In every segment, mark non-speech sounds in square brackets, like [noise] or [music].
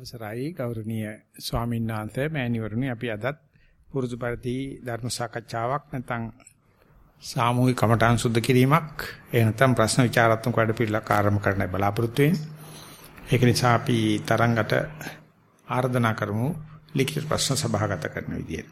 අවසරයි ගෞරවනීය ස්වාමීන් වහන්සේ මෑණිවරුනි අපි අදත් පුරුදු පරිදි ධර්ම සාකච්ඡාවක් නැත්නම් සාමූහික කමඨාන් සුද්ධ කිරීමක් එහෙ නැත්නම් ප්‍රශ්න විචාරාත්මක වැඩ පිළිවෙලක් ආරම්භ කරන්න බලාපොරොත්තු වෙන්නේ. ඒක නිසා අපි තරංගට ආර්දනා කරමු ලිඛිත ප්‍රශ්න සභාගත කරන විදියට.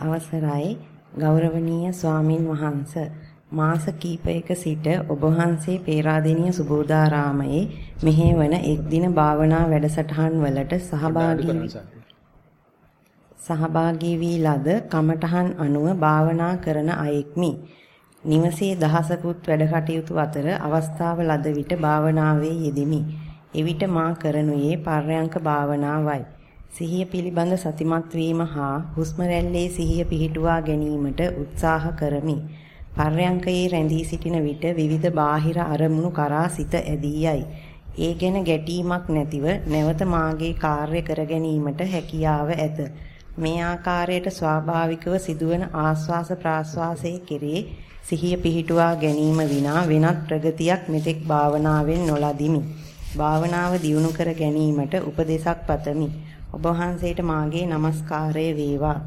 අවසරයි ගෞරවනීය ස්වාමින් වහන්සේ මාස කිහිපයක සිට ඔබ වහන්සේ පේරාදෙණිය සුබෝධාරාමයේ මෙහෙවන එක් දින භාවනා වැඩසටහන් වලට සහභාගී සහභාගී වී ලද කමඨහන් අනුව භාවනා කරන අයෙක්මි. නිවසේ දහසකුත් වැඩ කටයුතු අතර අවස්ථාව ලද විට භාවනාවේ යෙදිමි. එවිට මා කරනුයේ පර්යංක භාවනාවයි. සිහිය පිළිබඳ සතිමත් වීම හා හුස්ම රැල්ලේ සිහිය පිහිටුවා ගැනීමට උත්සාහ කරමි. පර්යංකයේ රැඳී සිටින විට විවිධ බාහිර අරමුණු කරා සිත ඇදී යයි. ඒ ගැන ගැටීමක් නැතිව නැවත මාගේ කාර්ය කර ගැනීමට හැකියාව ඇත. මේ ආකාරයට ස්වාභාවිකව සිදුවන ආස්වාස ප්‍රාස්වාසයේ කෙරේ සිහිය පිහිටුවා ගැනීම විනා වෙනත් ප්‍රගතියක් මෙතෙක් භාවනාවෙන් නොලදිමි. භාවනාව දියුණු කර ගැනීමට උපදේශක් පතමි. ඔබ වහන්සේට මාගේ নমස්කාරය වේවා.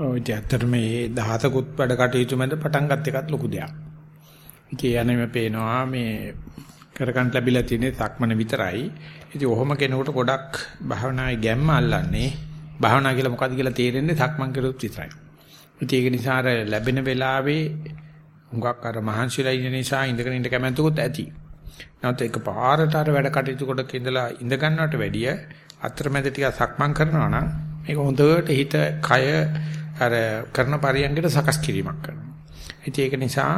ඔය ඇත්තට මේ දහතකුත් වැඩ කටයුතු මැද පටන් ගත් එකත් ලොකු දෙයක්. ඉතින් යන්නේ පේනවා මේ කරකන් ලැබිලා තියෙන සක්මන විතරයි. ඉතින් ඔහොම කෙනෙකුට ගොඩක් භාවනාවේ ගැම්ම අල්ලන්නේ භාවනා කියලා මොකද්ද කියලා තේරෙන්නේ සක්මන් කරුත් විතරයි. ඉතින් ඒක නිසා අර ලැබෙන වෙලාවේ හුඟක් අර මහන්සිලා ඉන්න නිසා ඉඳගෙන ඉන්න කැමැත්තකුත් ඇති. නැවත එක පාරට අර වැඩ කටයුතු කොටක ඉඳලා ඉඳ ගන්නවට වැඩිය අතරමැද ටික සක්මන් කරනවා නම් මේක හොඳට හිත කය අර කරන පරියන්කට සකස් කිරීමක් කරනවා. ඉතින් ඒක නිසා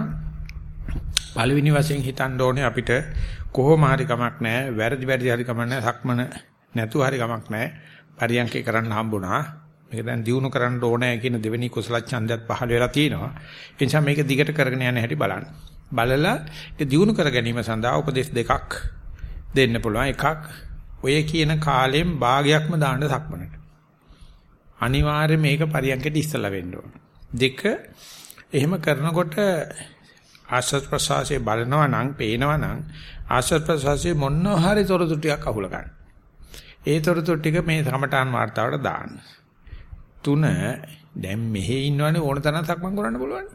පළවෙනි වශයෙන් හිතන්න ඕනේ අපිට කොහොම හරි කමක් නැහැ වැරදි වැරදි හරි කමක් නැහැ සක්මන නැතුව හරි කමක් නැහැ පරියන්කේ කරන්න හම්බුණා. මේක දැන් දිනු කරන්න ඕනේ කියන දෙවෙනි කුසල ඡන්දයත් පහළ වෙලා තියෙනවා. ඒ නිසා මේක දිගට කරගෙන යන්න හැටි බලන්න. බලලා ඒක දිනු කර ගැනීම සඳහා උපදේශ දෙකක් දෙන්න පුළුවන්. එකක් ඔය කියන කාලෙන් භාගයක්ම දාන්න සක්මනට. අනිවාර්යයෙන් මේක පරියන්කට ඉස්සලා වෙන්න ඕන. දෙක එහෙම කරනකොට ආශ්‍රත් ප්‍රසවාසයේ බලනවා නම් පේනවා නම් ආශ්‍රත් ප්‍රසවාසයේ මොන හරි තොරතුරු ටිකක් අහුල ගන්න. ඒ තොරතුරු ටික මේ සමටාන් වார்த்தාවට දාන්න. තුන දැන් මෙහෙ ඉන්නවනේ ඕන තරම් සක්මන් කරන්න පුළුවන්.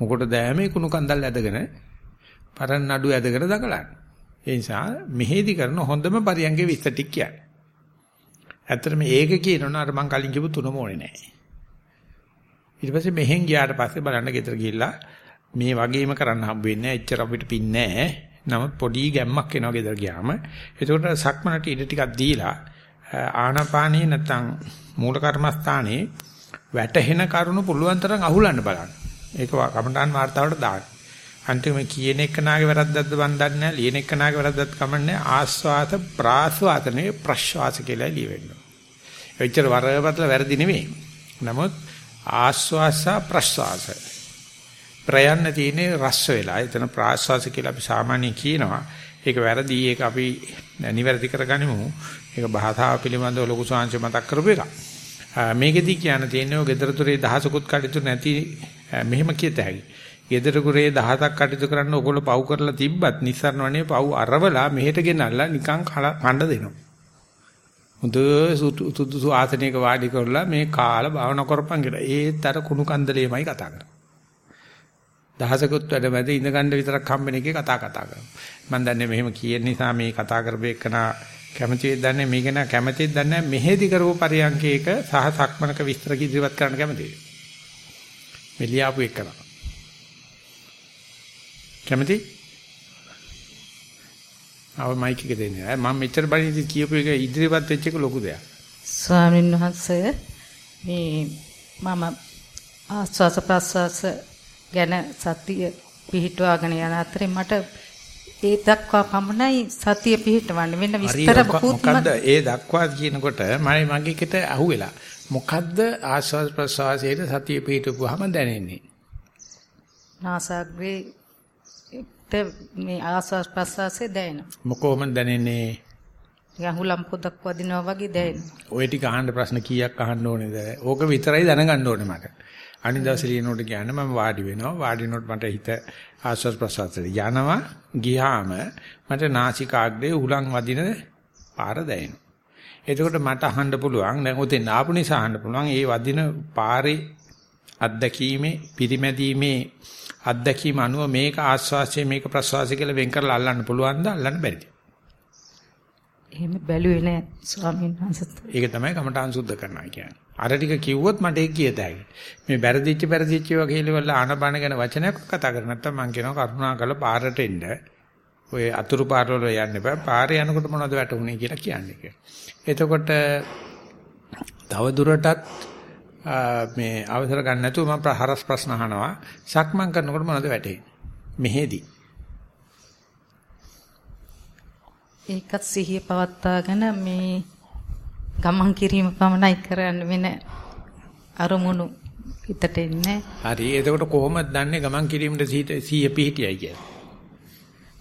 මොකට දෑමේ කුණු කන්දල් ඇදගෙන පරණ නඩු ඇදගෙන දකලන්න. ඒ නිසා මෙහෙදි කරන හොඳම පරියන්ගේ විස්තර ටික කියන්නේ. ඇත්තටම ඒක කියනවනම් අර මං කලින් කිව්ව තුනම ඕනේ නැහැ. ඊට පස්සේ මෙහෙන් ගියාට පස්සේ බලන්න ගෙදර ගිහිල්ලා මේ වගේම කරන්න හම්බ වෙන්නේ නැහැ. එච්චර අපිට පින් නැහැ. නමුත් පොඩි ගැම්මක් එනවා ගෙදර ගියාම. ඒකට සක්මනට ඉඩ ටිකක් දීලා ආනාපානේ නැත්තම් මූල කර්මස්ථානේ වැටහෙන කරුණු පුළුවන් තරම් අහුලන්න බලන්න. ඒක කමඨාන් වார்த்தාවට දාන්න. අන්තිමේ කියන එක නාගේ වැරද්දක්ද මන් දන්නේ නැහැ. ලියන එක නාගේ වැරද්දක් කමන්නේ ආස්වාස ප්‍රාස්වාසනේ ප්‍රශ්වාස කියලා ලියවෙන්න. එච්චර වරපතල වැරදි නෙවෙයි. නමුත් ආස්වාස ප්‍රශ්වාස ප්‍රයන්න තියෙන්නේ රස්ස වෙලා. එතන ප්‍රාශ්වාස කියලා අපි සාමාන්‍යයෙන් කියනවා. ඒක වැරදි. ඒක අපි නිවැරදි කරගනිමු. ඒක භාෂාව පිළිබඳව ලොකු සංංශ මතක් කරපු එක. මේකෙදි කියන්න තියෙන්නේ ඔය gedara thore දහසකුත් කටයුතු නැති මෙහෙම කියත හැකි. gedara thore දහසක් කටයුතු කරන්න ඔයගොල්ලෝ පව් කරලා තිබ්බත් නිස්සාරණවනේ පව් අරවලා මෙහෙට ගෙනල්ලා නිකන් කණ්ඩ දෙනවා. හොඳ සුදුසු ආසනයක වාඩි කරලා මේ කාල භාවනා කරපන් කියලා. ඒතර කුණු කන්දලේමයි කතා කරන්නේ. දහසකුත් වැඩ මැද ඉඳ ගන්න විතරක් හම්බෙන එකේ කතා කතා කරනවා. මම දන්නේ මෙහෙම කියන නිසා මේ කතා කරපේකන කැමැතිද දන්නේ මේක නා කැමැතිද දන්නේ මෙහෙදි කරපු පරියන්කේක සහ සක්මනක විස්තර ඉදිරිපත් කරන්න කැමැතිද? මෙලියාපු එකන. කැමැති? ආව මයික් එක දෙන්නේ. මම මෙච්චර බණින්දි කියපු එක ඉදිරිපත් වෙච්ච එක ලොකු දෙයක්. ස්වාමීන් වහන්සේ මේ මම ආස්වාස ප්‍රස්වාස ගැන සතිය පිහිටවාගෙන යන අතරේ මට ඒ දක්වා පමණයි සතිය පිහිටවන්නේ වෙන විස්තර මොකද්ද ඒ දක්වා කියනකොට මම මගේ කිට අහුවෙලා මොකද්ද ආස්වාද ප්‍රසවාසයේ සතිය පිහිටුවාම දැනෙන්නේ නාසග්‍රේ මේ ආස්වාද ප්‍රසවාසයේ දැනෙනවා මොකොමද දැනෙන්නේ යහුලම් පොදක් වදිනවා වගේ දැනෙනවා ඔය ටික අහන්න ප්‍රශ්න කීයක් අහන්න ඕනේද ඕක විතරයි දැනගන්න ඕනේ මට අනිත් දවසේ ලියනකොට කියන්නේ මම වාඩි වෙනවා. වාඩි වෙනකොට මට හිත ආස්වාද ප්‍රසආසයට යනවා. ගියාම මට නාසිකාග්‍රේ උලන් වදින පාර දැනෙනවා. එතකොට මට අහන්න පුළුවන් දැන් උතෙන් ආපු නිසා අහන්න පුළුවන් ඒ වදින පාරේ අත්දැකීමේ පිරිමැදීමේ අත්දැකීම අනුව මේක ආස්වාසිය මේක ප්‍රසවාසය කියලා වෙන් කරලා අල්ලන්න පුළුවන්ද අල්ලන්න බැරිද? එහෙම බැලුවේ නෑ ස්වාමීන් වහන්සේ. ඒක තමයි කමඨාන් සුද්ධ කරනවා කියන්නේ. අර ටික කිව්වොත් මට ඒක කියත හැකියි. මේ බැරදිච්ච බැරදිච්ච ඒවා කියලා වල ආනපාන ගැන වචනයක් කතා කර නැත්නම් මම කියනවා කරුණාකරලා පාරට එන්න. ඔය අතුරු පාරවල යන්න එපා. පාරේ යනකොට මොනවද වැටුනේ කියලා කියන්නේ. එතකොට තව දුරටත් මේ අවසර ගන්න නැතුව මම හරස් ප්‍රශ්න අහනවා. සක්මන් කරනකොට මොනවද වැටෙන්නේ? මෙහෙදි. ඒකත් සිහිය පවත්වාගෙන මේ ගමන් කිරීම පමණයි කරන්න වෙන අරමුණු හිතට එන්නේ. හරි. එතකොට කොහොමද දන්නේ ගමන් කිරීමට සිහිය පිහිටියයි කියලා?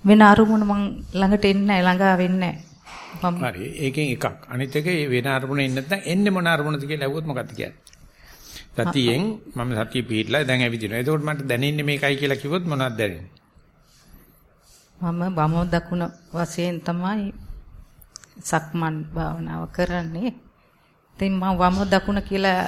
වෙන අරමුණු මං ළඟට එන්නේ නැහැ, ළඟා වෙන්නේ නැහැ. හරි. ඒකෙන් එකක්. අනිත් එක වෙන අරමුණ එන්නේ නැත්නම් එන්නේ මොන අරමුණද කියලා ඇහුවොත් මොකක්ද කියන්නේ? සතියෙන් මම සතිය පිළිట్లా දැන් ඇවිදිනවා. එතකොට මට දැනෙන්නේ මේකයි කියලා කිව්වොත් මොනවද දැනෙන්නේ? මම වම දකුණ වශයෙන් තමයි සක්මන් භාවනාව කරන්නේ. ඉතින් මම වම දකුණ කියලා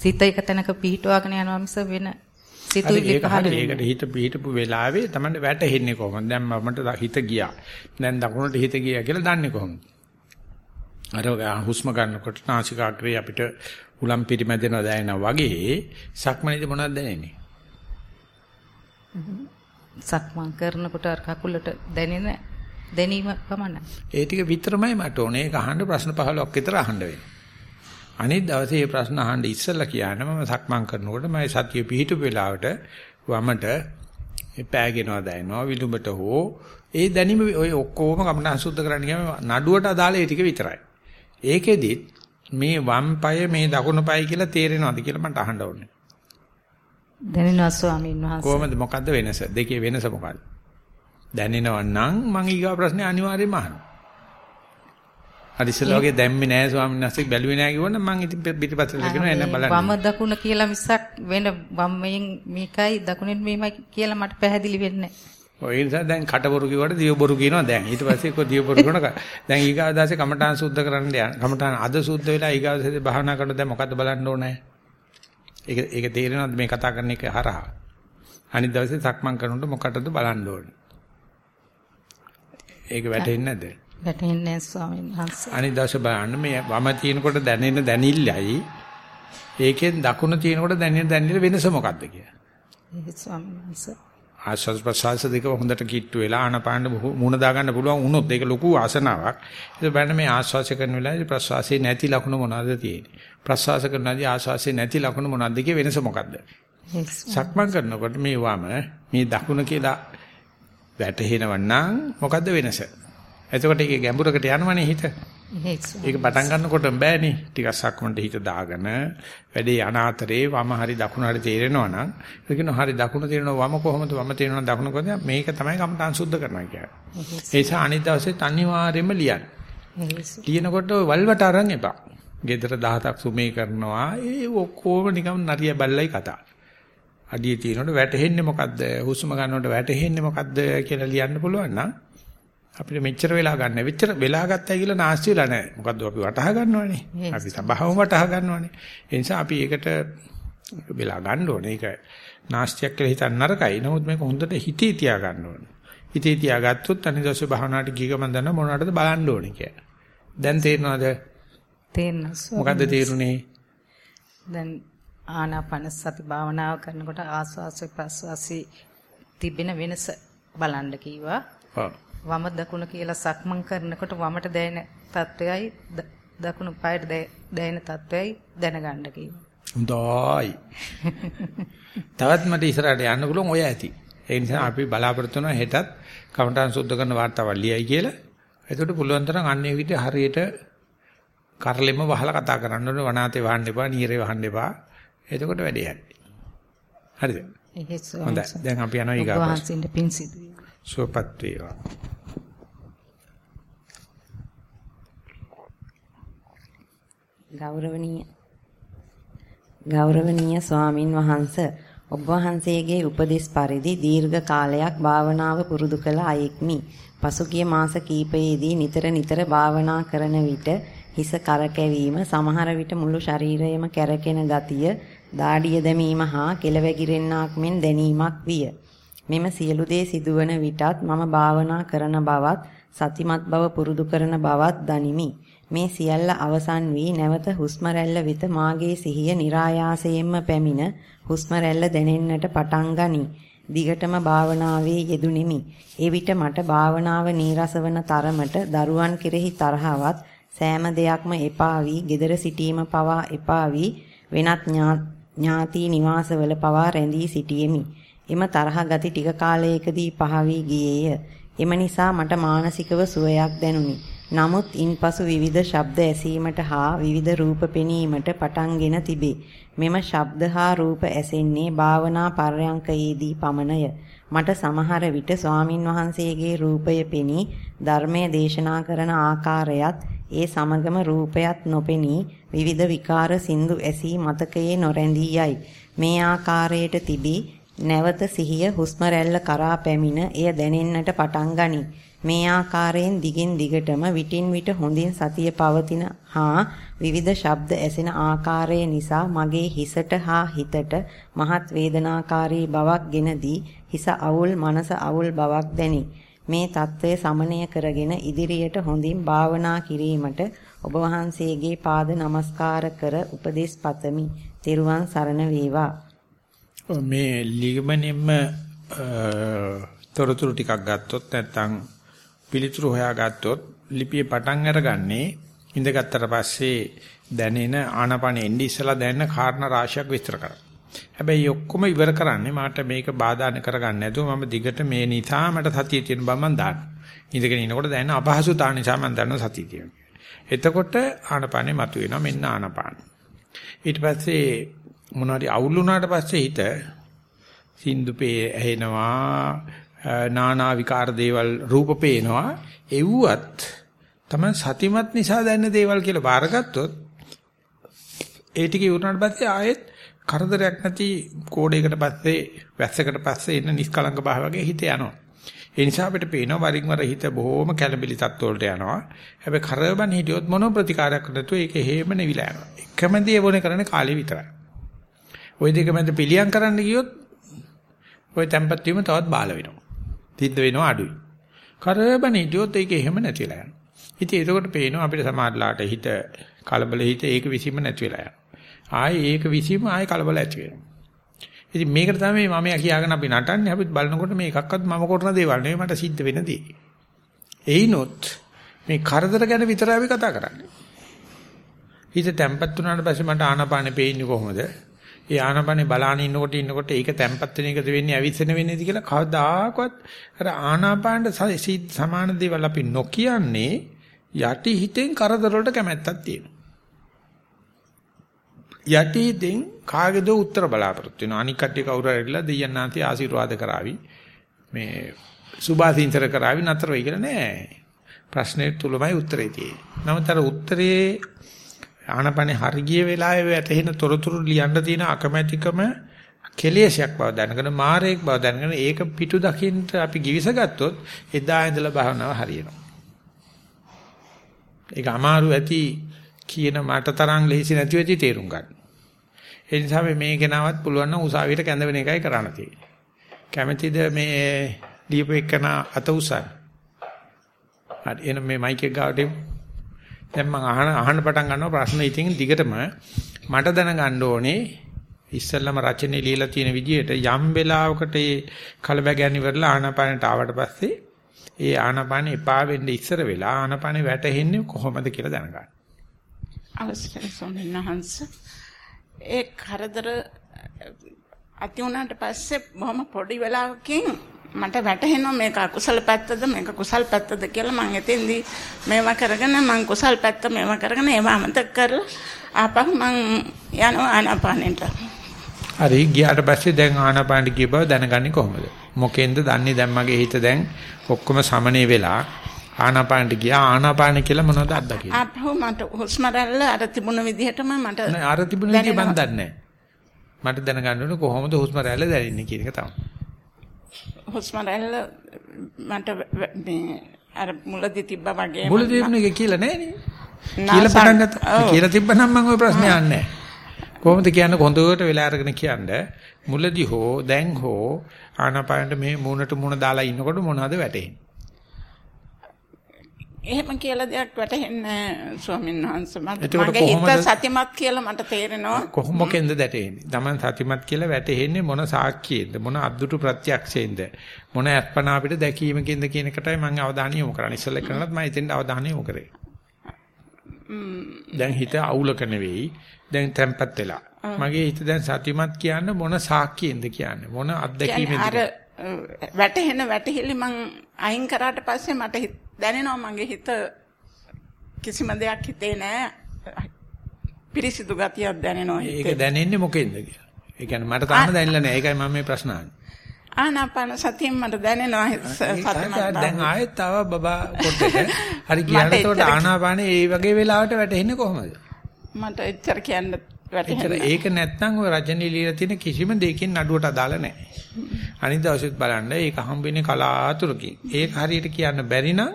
සිත එක තැනක පිහිටවාගෙන යනවා මිස වෙන සිතුවිලි පහළ ඒකට හිත පිහිටපු වෙලාවේ තමයි වැටෙන්නේ කොහොමද? දැන් මමට හිත ගියා. දැන් දකුණට හිත ගියා කියලා දන්නේ කොහොමද? අර හුස්ම ගන්නකොට නාසිකාග්‍රේ අපිට උලම් පිරිමැදෙනවා දැනෙනවා වගේ සක්මනේදී මොනවද දැනෙන්නේ? සක්මන් කරනකොට අර කකුලට දැනෙන දැනීම පමණයි. ඒ ටික විතරමයි මට ඕනේ. ඒක අහන්න ප්‍රශ්න 15ක් විතර අහන්න වෙන්නේ. අනිත් දවසේ මේ ප්‍රශ්න අහන්න ඉස්සෙල්ලා කියන්නේ මම සක්මන් කරනකොට මම සතිය පිහිටු වෙලාවට වමට පෑගෙනවා දැනෙනවා විලුඹට හෝ ඒ දැනීම ඔය ඔක්කොම කමන අසුද්ධ කරන්න ගියාම නඩුවට අදාළ ඒ ටික විතරයි. ඒකෙදිත් මේ වම් පාය මේ දකුණු පාය කියලා තේරෙනවද කියලා මට අහන්න ඕනේ. දැනෙනවා ස්වාමීන් වහන්සේ. කොහොමද මොකද්ද වෙනස? දෙකේ වෙනස මොකද්ද? දැනෙනවා නම් මං ඊගා ප්‍රශ්නේ අනිවාර්යයෙන්ම අහනවා. අර ඉස්සෙල්ලා වගේ දැම්මේ නෑ ස්වාමීන් වහන්සේ බැලුවේ නෑ කිව්වනම් මං ඉතින් පිටිපස්සට කියනවා එන්න බලන්න. වම දකුණ කියලා මිසක් වෙන වම්මෙන් මේකයි දකුණෙන් මේමයි කියලා මට පැහැදිලි වෙන්නේ නෑ. ඔය නිසා දැන් කටබොරු කිව්වට දියබොරු කියනවා දැන්. ඊට පස්සේ කො දියබොරු කරන දැන් ඊගා දාසේ කමඨාන් සුද්ධ කරන්න යන. කමඨාන් අද සුද්ධ වෙලා ඊගා දාසේ භාවනා කරනකොට දැන් මොකද්ද බලන්න ඕනේ? ඒක ඒක තේරෙනවද මේ කතා කරන එක හරහා? අනිත් දවසේ සක්මන් කරනකොට මොකටද බලන්න ඕනේ? ඒක වැටෙන්නේ නැද්ද? වැටෙන්නේ නැහැ ස්වාමීන් වහන්සේ. අනිත් දවසේ බලන්න මේ වම තියෙනකොට දැනෙන දැනිල්ලයි ඒකෙන් දකුණ තියෙනකොට දැනෙන දැනිල්ල වෙනස මොකක්ද කියලා. ඒක ස්වාමීන් වහන්සේ. ආස්වාද ප්‍රසආස දෙක හොඳට කිට්ටු වෙලා ආනපාන මුණ දා ගන්න පුළුවන් වුණොත් ඒක ලොකු ආසනාවක්. ඒක බලන්න මේ ආස්වාස කරන වෙලාවේ ප්‍රසවාසයේ නැති ලකුණ මොනවද තියෙන්නේ? ප්‍රසවාස කරනදී ආස්වාසයේ නැති ලකුණ මොනවද කිය වෙනස මොකද්ද? සක්මන් කරනකොට මේ වම මේ දකුණ කියලා වැටහෙනව නම් මොකද්ද වෙනස? එතකොට ඒකේ ගැඹුරකට යනවනේ හිත. ඒක පටන් ගන්නකොට බෑනේ. ටිකක් සක්මන්ට හිත දාගෙන වැඩේ අනාතරේ වම හරි දකුණ හරි තේරෙනවා නම් ඒ කියනවා හරි දකුණ තේරෙනවා වම කොහොමද වම තේරෙනවා දකුණ කොහොමද මේක තමයි කමටහන් සුද්ධ කරනවා කියන්නේ. ඒ නිසා අනිත් දවසේ අනිවාර්යයෙන්ම ලියන්න. ලියනකොට වල්වට අරන් එපා. ගෙදර 17ක් සුමේ කරනවා ඒ ඔක්කොම නිකන් නරිය බල්ලයි කතා. අඩිය තියෙනකොට වැටෙන්නේ මොකද්ද? හුස්ම ගන්නකොට වැටෙන්නේ මොකද්ද කියලා ලියන්න පුළුවන් නම් අපිට මෙච්චර වෙලා ගන්න. මෙච්චර වෙලා ගත්තයි කියලා නාස්ති වෙලා නැහැ. මොකද්ද අපි වටහා ගන්නවනේ. අපි සබාවම වටහා ගන්නවනේ. ඒ නිසා අපි ඒකට වෙලා ගන්න ඕනේ. ඒක නාස්තියක් කියලා හිතන්න නරකයි. නමුත් මේක හොඳට හිතේ තියා ගන්න ඕනේ. හිතේ තියාගත්තොත් අනිදස්සේ භාවනාවට ගිය ගමන් දන්න මොනවටද බලන්න ඕනේ කියලා. දැන් තේරෙනවද? තේරෙනවා. මොකද්ද තේරුනේ? දැන් ආනාපාන සති භාවනාව කරනකොට ආස්වාස ප්‍රස්වාසී තිබෙන වෙනස බලන්න කිව්වා. ඔව්. වම දකුණ කියලා සක්මන් කරනකොට වමට දැනෙන තත්වයයි දකුණු පායට දැනෙන තත්වයයි දැනගන්න කිව්වා. හොඳයි. තවත් මට ඉස්සරහට යන්න පුළුවන් ඔය ඇති. ඒ නිසා අපි බලාපොරොත්තු වෙනවා හෙටත් කවුන්ටර් සුද්ධ කරන වාර්තාවල් ලියයි කියලා. එතකොට පුළුවන් තරම් අන්නේ විදිහට හරියට කරලෙම වහලා කතා කරන්න ඕනේ වනාතේ වහන්න එපා, නීරේ වහන්න එපා. එතකොට වැඩේ හරි. හරිද? හොඳයි. දැන් අපි යනවා ඊගා ප්‍රශ්න. වහන්සින්ට පින් සිදු වේවා. සුවපත් වේවා. ගෞරවනීය ගෞරවනීය ස්වාමින් වහන්ස ඔබ වහන්සේගේ උපදෙස් පරිදි දීර්ඝ කාලයක් භාවනාව පුරුදු කළ අයෙක්මි. පසුගිය මාස කිහිපයේදී නිතර නිතර භාවනා කරන විට හිස කරකැවීම සමහර විට මුළු ශරීරයම කැරකෙන ගතිය, දාඩිය දැමීම හා කෙලවැගිරෙන්නාක් මෙන් දැනීමක් විය. මෙම සියලු දේ සිදුවන විටත් මම භාවනා කරන බවත් සතිමත් බව පුරුදු කරන බවත් දනිමි. මේ සියල්ල අවසන් වී නැවත හුස්ම රැල්ල වෙත මාගේ සිහිය નિરાයාසයෙන්ම පැමිණ හුස්ම රැල්ල දැනෙන්නට පටන් ගනී. දිගටම භාවනාවේ යෙදුණෙමි. එවිට මට භාවනාව නීරස වන තරමට දරුවන් කෙරෙහි තරහවත් සෑම දෙයක්ම එපා වී, gedara සිටීම පවා එපා වී වෙනත් ඥාති නිවාසවල පවා රැඳී සිටියෙමි. එම තරහ ගති ටික කාලයකදී පහ වී ගියේය. එම නිසා මට මානසිකව සුවයක් දැනුනි. නමුත් ඉන්පසු විවිධ ශබ්ද ඇසීමට හා විවිධ රූප පෙනීමට පටන්ගෙන තිබේ. මෙම ශබ්ද හා රූප ඇසෙන්නේ භාවනා පර්යංකයේදී පමණය. මට සමහර විට ස්වාමින් වහන්සේගේ රූපය පෙනී ධර්මයේ දේශනා කරන ආකාරයත් ඒ සමගම රූපයත් නොපෙනී විවිධ විකාර සින්දු ඇසී මතකයේ නොරැඳී යයි. මේ ආකාරයට තිබී නැවත සිහිය හුස්ම රැල්ල කරා පැමිණ එය දැනෙන්නට පටන් ගනී. මේ ආකාරයෙන් දිගින් දිගටම විටින් විට හොඳින් සතිය පවතින හා විවිධ ශබ්ද ඇසෙන ආකාරය නිසා මගේ හිසට හා හිතට මහත් වේදනාකාරී බවක් ගෙන දී හිස අවුල් මනස අවුල් බවක් දැනි. මේ తත්වය සමනය කරගෙන ඉදිරියට හොඳින් භාවනා කිරීමට ඔබ වහන්සේගේ පාද නමස්කාර කර උපදෙස් පතමි. තෙරුවන් සරණ වේවා. මේ ලිගමනෙම්ම තොරතුරු ටිකක් ගත්තොත් නැත්නම් පිළිතුරු හොයාගත්තොත් ලිපියේ පටන් අරගන්නේ ඉඳගත්තට පස්සේ දැනෙන ආනපන එන්නේ ඉස්සලා දැනෙන කාරණා රාශියක් විස්තර කරා. හැබැයි ඔක්කොම ඉවර කරන්නේ මට මේක බාධා කරගන්න නැතුව මම දිගට මේ නිසා මට සතිය තියෙන බව මම දානවා. ඉඳගෙන ඉනකොට දැනෙන අපහසුතාව නිසා මම දන්නවා සතිය තියෙනවා. එතකොට ආනපනේ මතුවෙනවා මෙන්න ආනපාන. ඊට පස්සේ මොනවාරි අවුල් වුණාට පස්සේ හිත සින්දුපේ ඇහෙනවා නානා විකාර දේවල් රූප පේනවා එව්වත් තමයි සතිමත් නිසා දැනෙන දේවල් කියලා බාරගත්තොත් ඒ ටික ඉවරනාට පස්සේ ආයෙත් කරදරයක් නැති කෝඩයකට පස්සේ වැස්සකට පස්සේ එන නිස්කලංක භාව වගේ හිත යනවා. ඒ නිසා අපිට පේනවා වරින් වර හිත බොහොම කැළඹිලි තත්ත්වවලට යනවා. හැබැයි කරබන් හිටියොත් මොන ප්‍රතිකාරයක් නැතුව ඒක හේම නෙවිලා යනවා. එකම දේ වොනේ කරන්නේ කාලේ විතරයි. ওই දෙක මැද පිළියම් කරන්න ගියොත් ওই tempat වීම තවත් බාල වෙනවා. තිද්ද වෙනවා අඩුයි. කරබන හිටියොත් ඒක එහෙම නැතිලා යනවා. ඉතින් එතකොට පේනවා අපිට සමාජලාට හිත කලබල හිත ඒක විසීම නැති වෙලා යනවා. ආයේ ඒක විසීම ආයේ කලබල ඇති වෙනවා. ඉතින් මේකට තමයි මම කියාගෙන අපි නටන්නේ. අපි බලනකොට මේ එකක්වත් මම කරන දේවල් නෙවෙයි මට සිද්ධ වෙන දේ. එයිනොත් මේ කරදර ගැන විතරයි අපි කතා කරන්නේ. හිත තැම්පත් වුණාට පස්සේ මට ආනාපානෙ පේන්නේ කොහොමද? ඒ ආනාපානේ බලාන ඉන්නකොට ඉන්නකොට ඒක තැම්පත් වෙන එකද වෙන්නේ අවිස්සන වෙන්නේද කියලා කවදාකවත් අර ආනාපානට සමාන දේවල් අපි නොකියන්නේ යටි හිතෙන් කරදර වලට කැමැත්තක් තියෙනවා. යටි හිතෙන් කාගේද උත්තර බලාපොරොත්තු වෙනවා. අනික් කට්ටිය කවුරු හරි ඉල්ලලා දෙයයන්ාන්ති ආශිර්වාද කරાવી. මේ සුභාසින්තර කරાવી නතර වෙයි කියලා නෑ. ප්‍රශ්නේ තුලමයි උත්තරේ තියෙන්නේ. නමුත් අර උත්තරේ ආනපනේ හරිය වෙලාවේ වැටෙන තොරතුරු ලියන්න තියෙන අකමැතිකම කෙලෙසයක් බව දැනගෙන මාරේක් බව දැනගෙන ඒක පිටු දකින්න අපි givis ගත්තොත් එදා ඉඳලා භාවනාව හරියනවා. ඒක අමාරු ඇති කියන මට තරම් ලේසි නැති වෙති තේරුම් ගන්න. ඒ නිසා මේ කෙනාවත් පුළුවන් නම් උසාවියට කැඳවෙන එකයි කරන්න තියෙන්නේ. කැමැතිද මේ ලියපු එකන අත උසන්? හරි එන මේ මයික් එක ගාවට දැන් මම අහන අහන්න පටන් ගන්නවා ප්‍රශ්න ඉතින් දිගටම මට දැනගන්න ඕනේ ඉස්සෙල්ලම රචනයේ ලියලා තියෙන විදිහට යම් වෙලාවකට ඒ කලබගැනි වරලා ආනාපානට ආවට පස්සේ ඒ ආනාපාන එපා වෙන්න ඉස්සර වෙලා ආනාපාන වැටෙන්නේ කොහොමද කියලා දැනගන්න. අවසරයි ස්වාමීන් වහන්සේ. ඒ කරදර ඇති වුණාට පස්සේ බොහොම පොඩි වෙලාවකින් මට වැටහෙනවා මේක අකුසල පැත්තද මේක කුසල් පැත්තද කියලා මම එතෙන්දී මේවා කරගෙන මම කුසල් පැත්ත මේවා කරගෙන ඒවා අමතක කරලා ආපහු මම යනවා ආනාපානෙට. හරි ගියාට පස්සේ දැන් ආනාපානෙට ගිය බව දැනගන්නේ කොහොමද? මොකෙන්ද දන්නේ දැන් මගේ හිත දැන් ඔක්කොම සමනේ වෙලා ආනාපානට ගියා ආනාපාන කියලා මොනවද අත්දකින්නේ? ආපහු මට හුස්ම රැල්ල අර තිබුණ විදිහටම මට නෑ අර තිබුණ විදිහ මන් දන්නේ මට දැනගන්න ඕනේ කොහොමද හුස්ම රැල්ල දැනෙන්නේ කියන එක තමයි. හුස්ම රැල්ල මට මේ අර මුලදී තිබ්බා වගේ මුල දෙන්න එක කියලා නෑනේ. කියලා පටන් ගත්තා. කියලා තිබ්බනම් මම ওই ප්‍රශ්නේ අහන්නේ නෑ. කොහොමද කියන්නේ හොඳට වෙලා අරගෙන කියන්නේ මුලදී හෝ දැන් හෝ ආනාපානට මේ මූණට මූණ දාලා ඉන්නකොට මොනවද වැටෙන්නේ? එහෙම කියලා දෙයක් වැටහෙන්නේ ස්වාමීන් වහන්සේ. මට මගේ හිත සතිමත් කියලා මට තේරෙනවා. කොහොම මොකෙන්ද දැටෙන්නේ? Taman සතිමත් කියලා වැටෙන්නේ මොන සාක්කියෙන්ද? මොන අද්දුටු ප්‍රත්‍යක්ෂයෙන්ද? මොන අත්පනා අපිට දැකීමකින්ද කියන එකටයි මම අවධානය යොමු කරන්නේ. ඉස්සෙල්ලා කරනත් මම එතෙන්ට අවධානය යොමු කරේ. දැන් හිත අවුලක නෙවෙයි. දැන් තැම්පත් වෙලා. මගේ හිත දැන් සතිමත් කියන්න මොන සාක්කියෙන්ද කියන්නේ? මොන අත්දැකීමෙන්ද? වැටහෙන වැටහිලි මං අයින් කරාට පස්සේ මට දැනෙනවා මගේ හිත කිසිම දෙයක් හිතේ නැහැ. පිරිසිදු ගතියක් දැනෙනවා ඒක හිතේ. දැනෙන්නේ මොකෙන්ද කියලා. ඒ කියන්නේ මට තාම දැනෙලා නැහැ. ඒකයි මම මේ ප්‍රශ්න අහන්නේ. ආනාපාන සතියෙන් මට දැනෙනවා සතිමත් දැන්. ආයෙත් ආව බබා කොටට. හරි එච්චර- ආනාපානේ ඒ වගේ වෙලාවට වැටෙන්නේ කොහොමද? මට එච්චර කියන්න වැටහෙන්නේ ඒක නැත්නම් ඔය රජනී ලියලා තියෙන කිසිම දෙයකින් නඩුවට අදාළ නැහැ. අනිත් දවසෙත් බලන්න ඒක හම්බෙන්නේ කලාතුරකින්. ඒක හරියට කියන්න බැරි නම්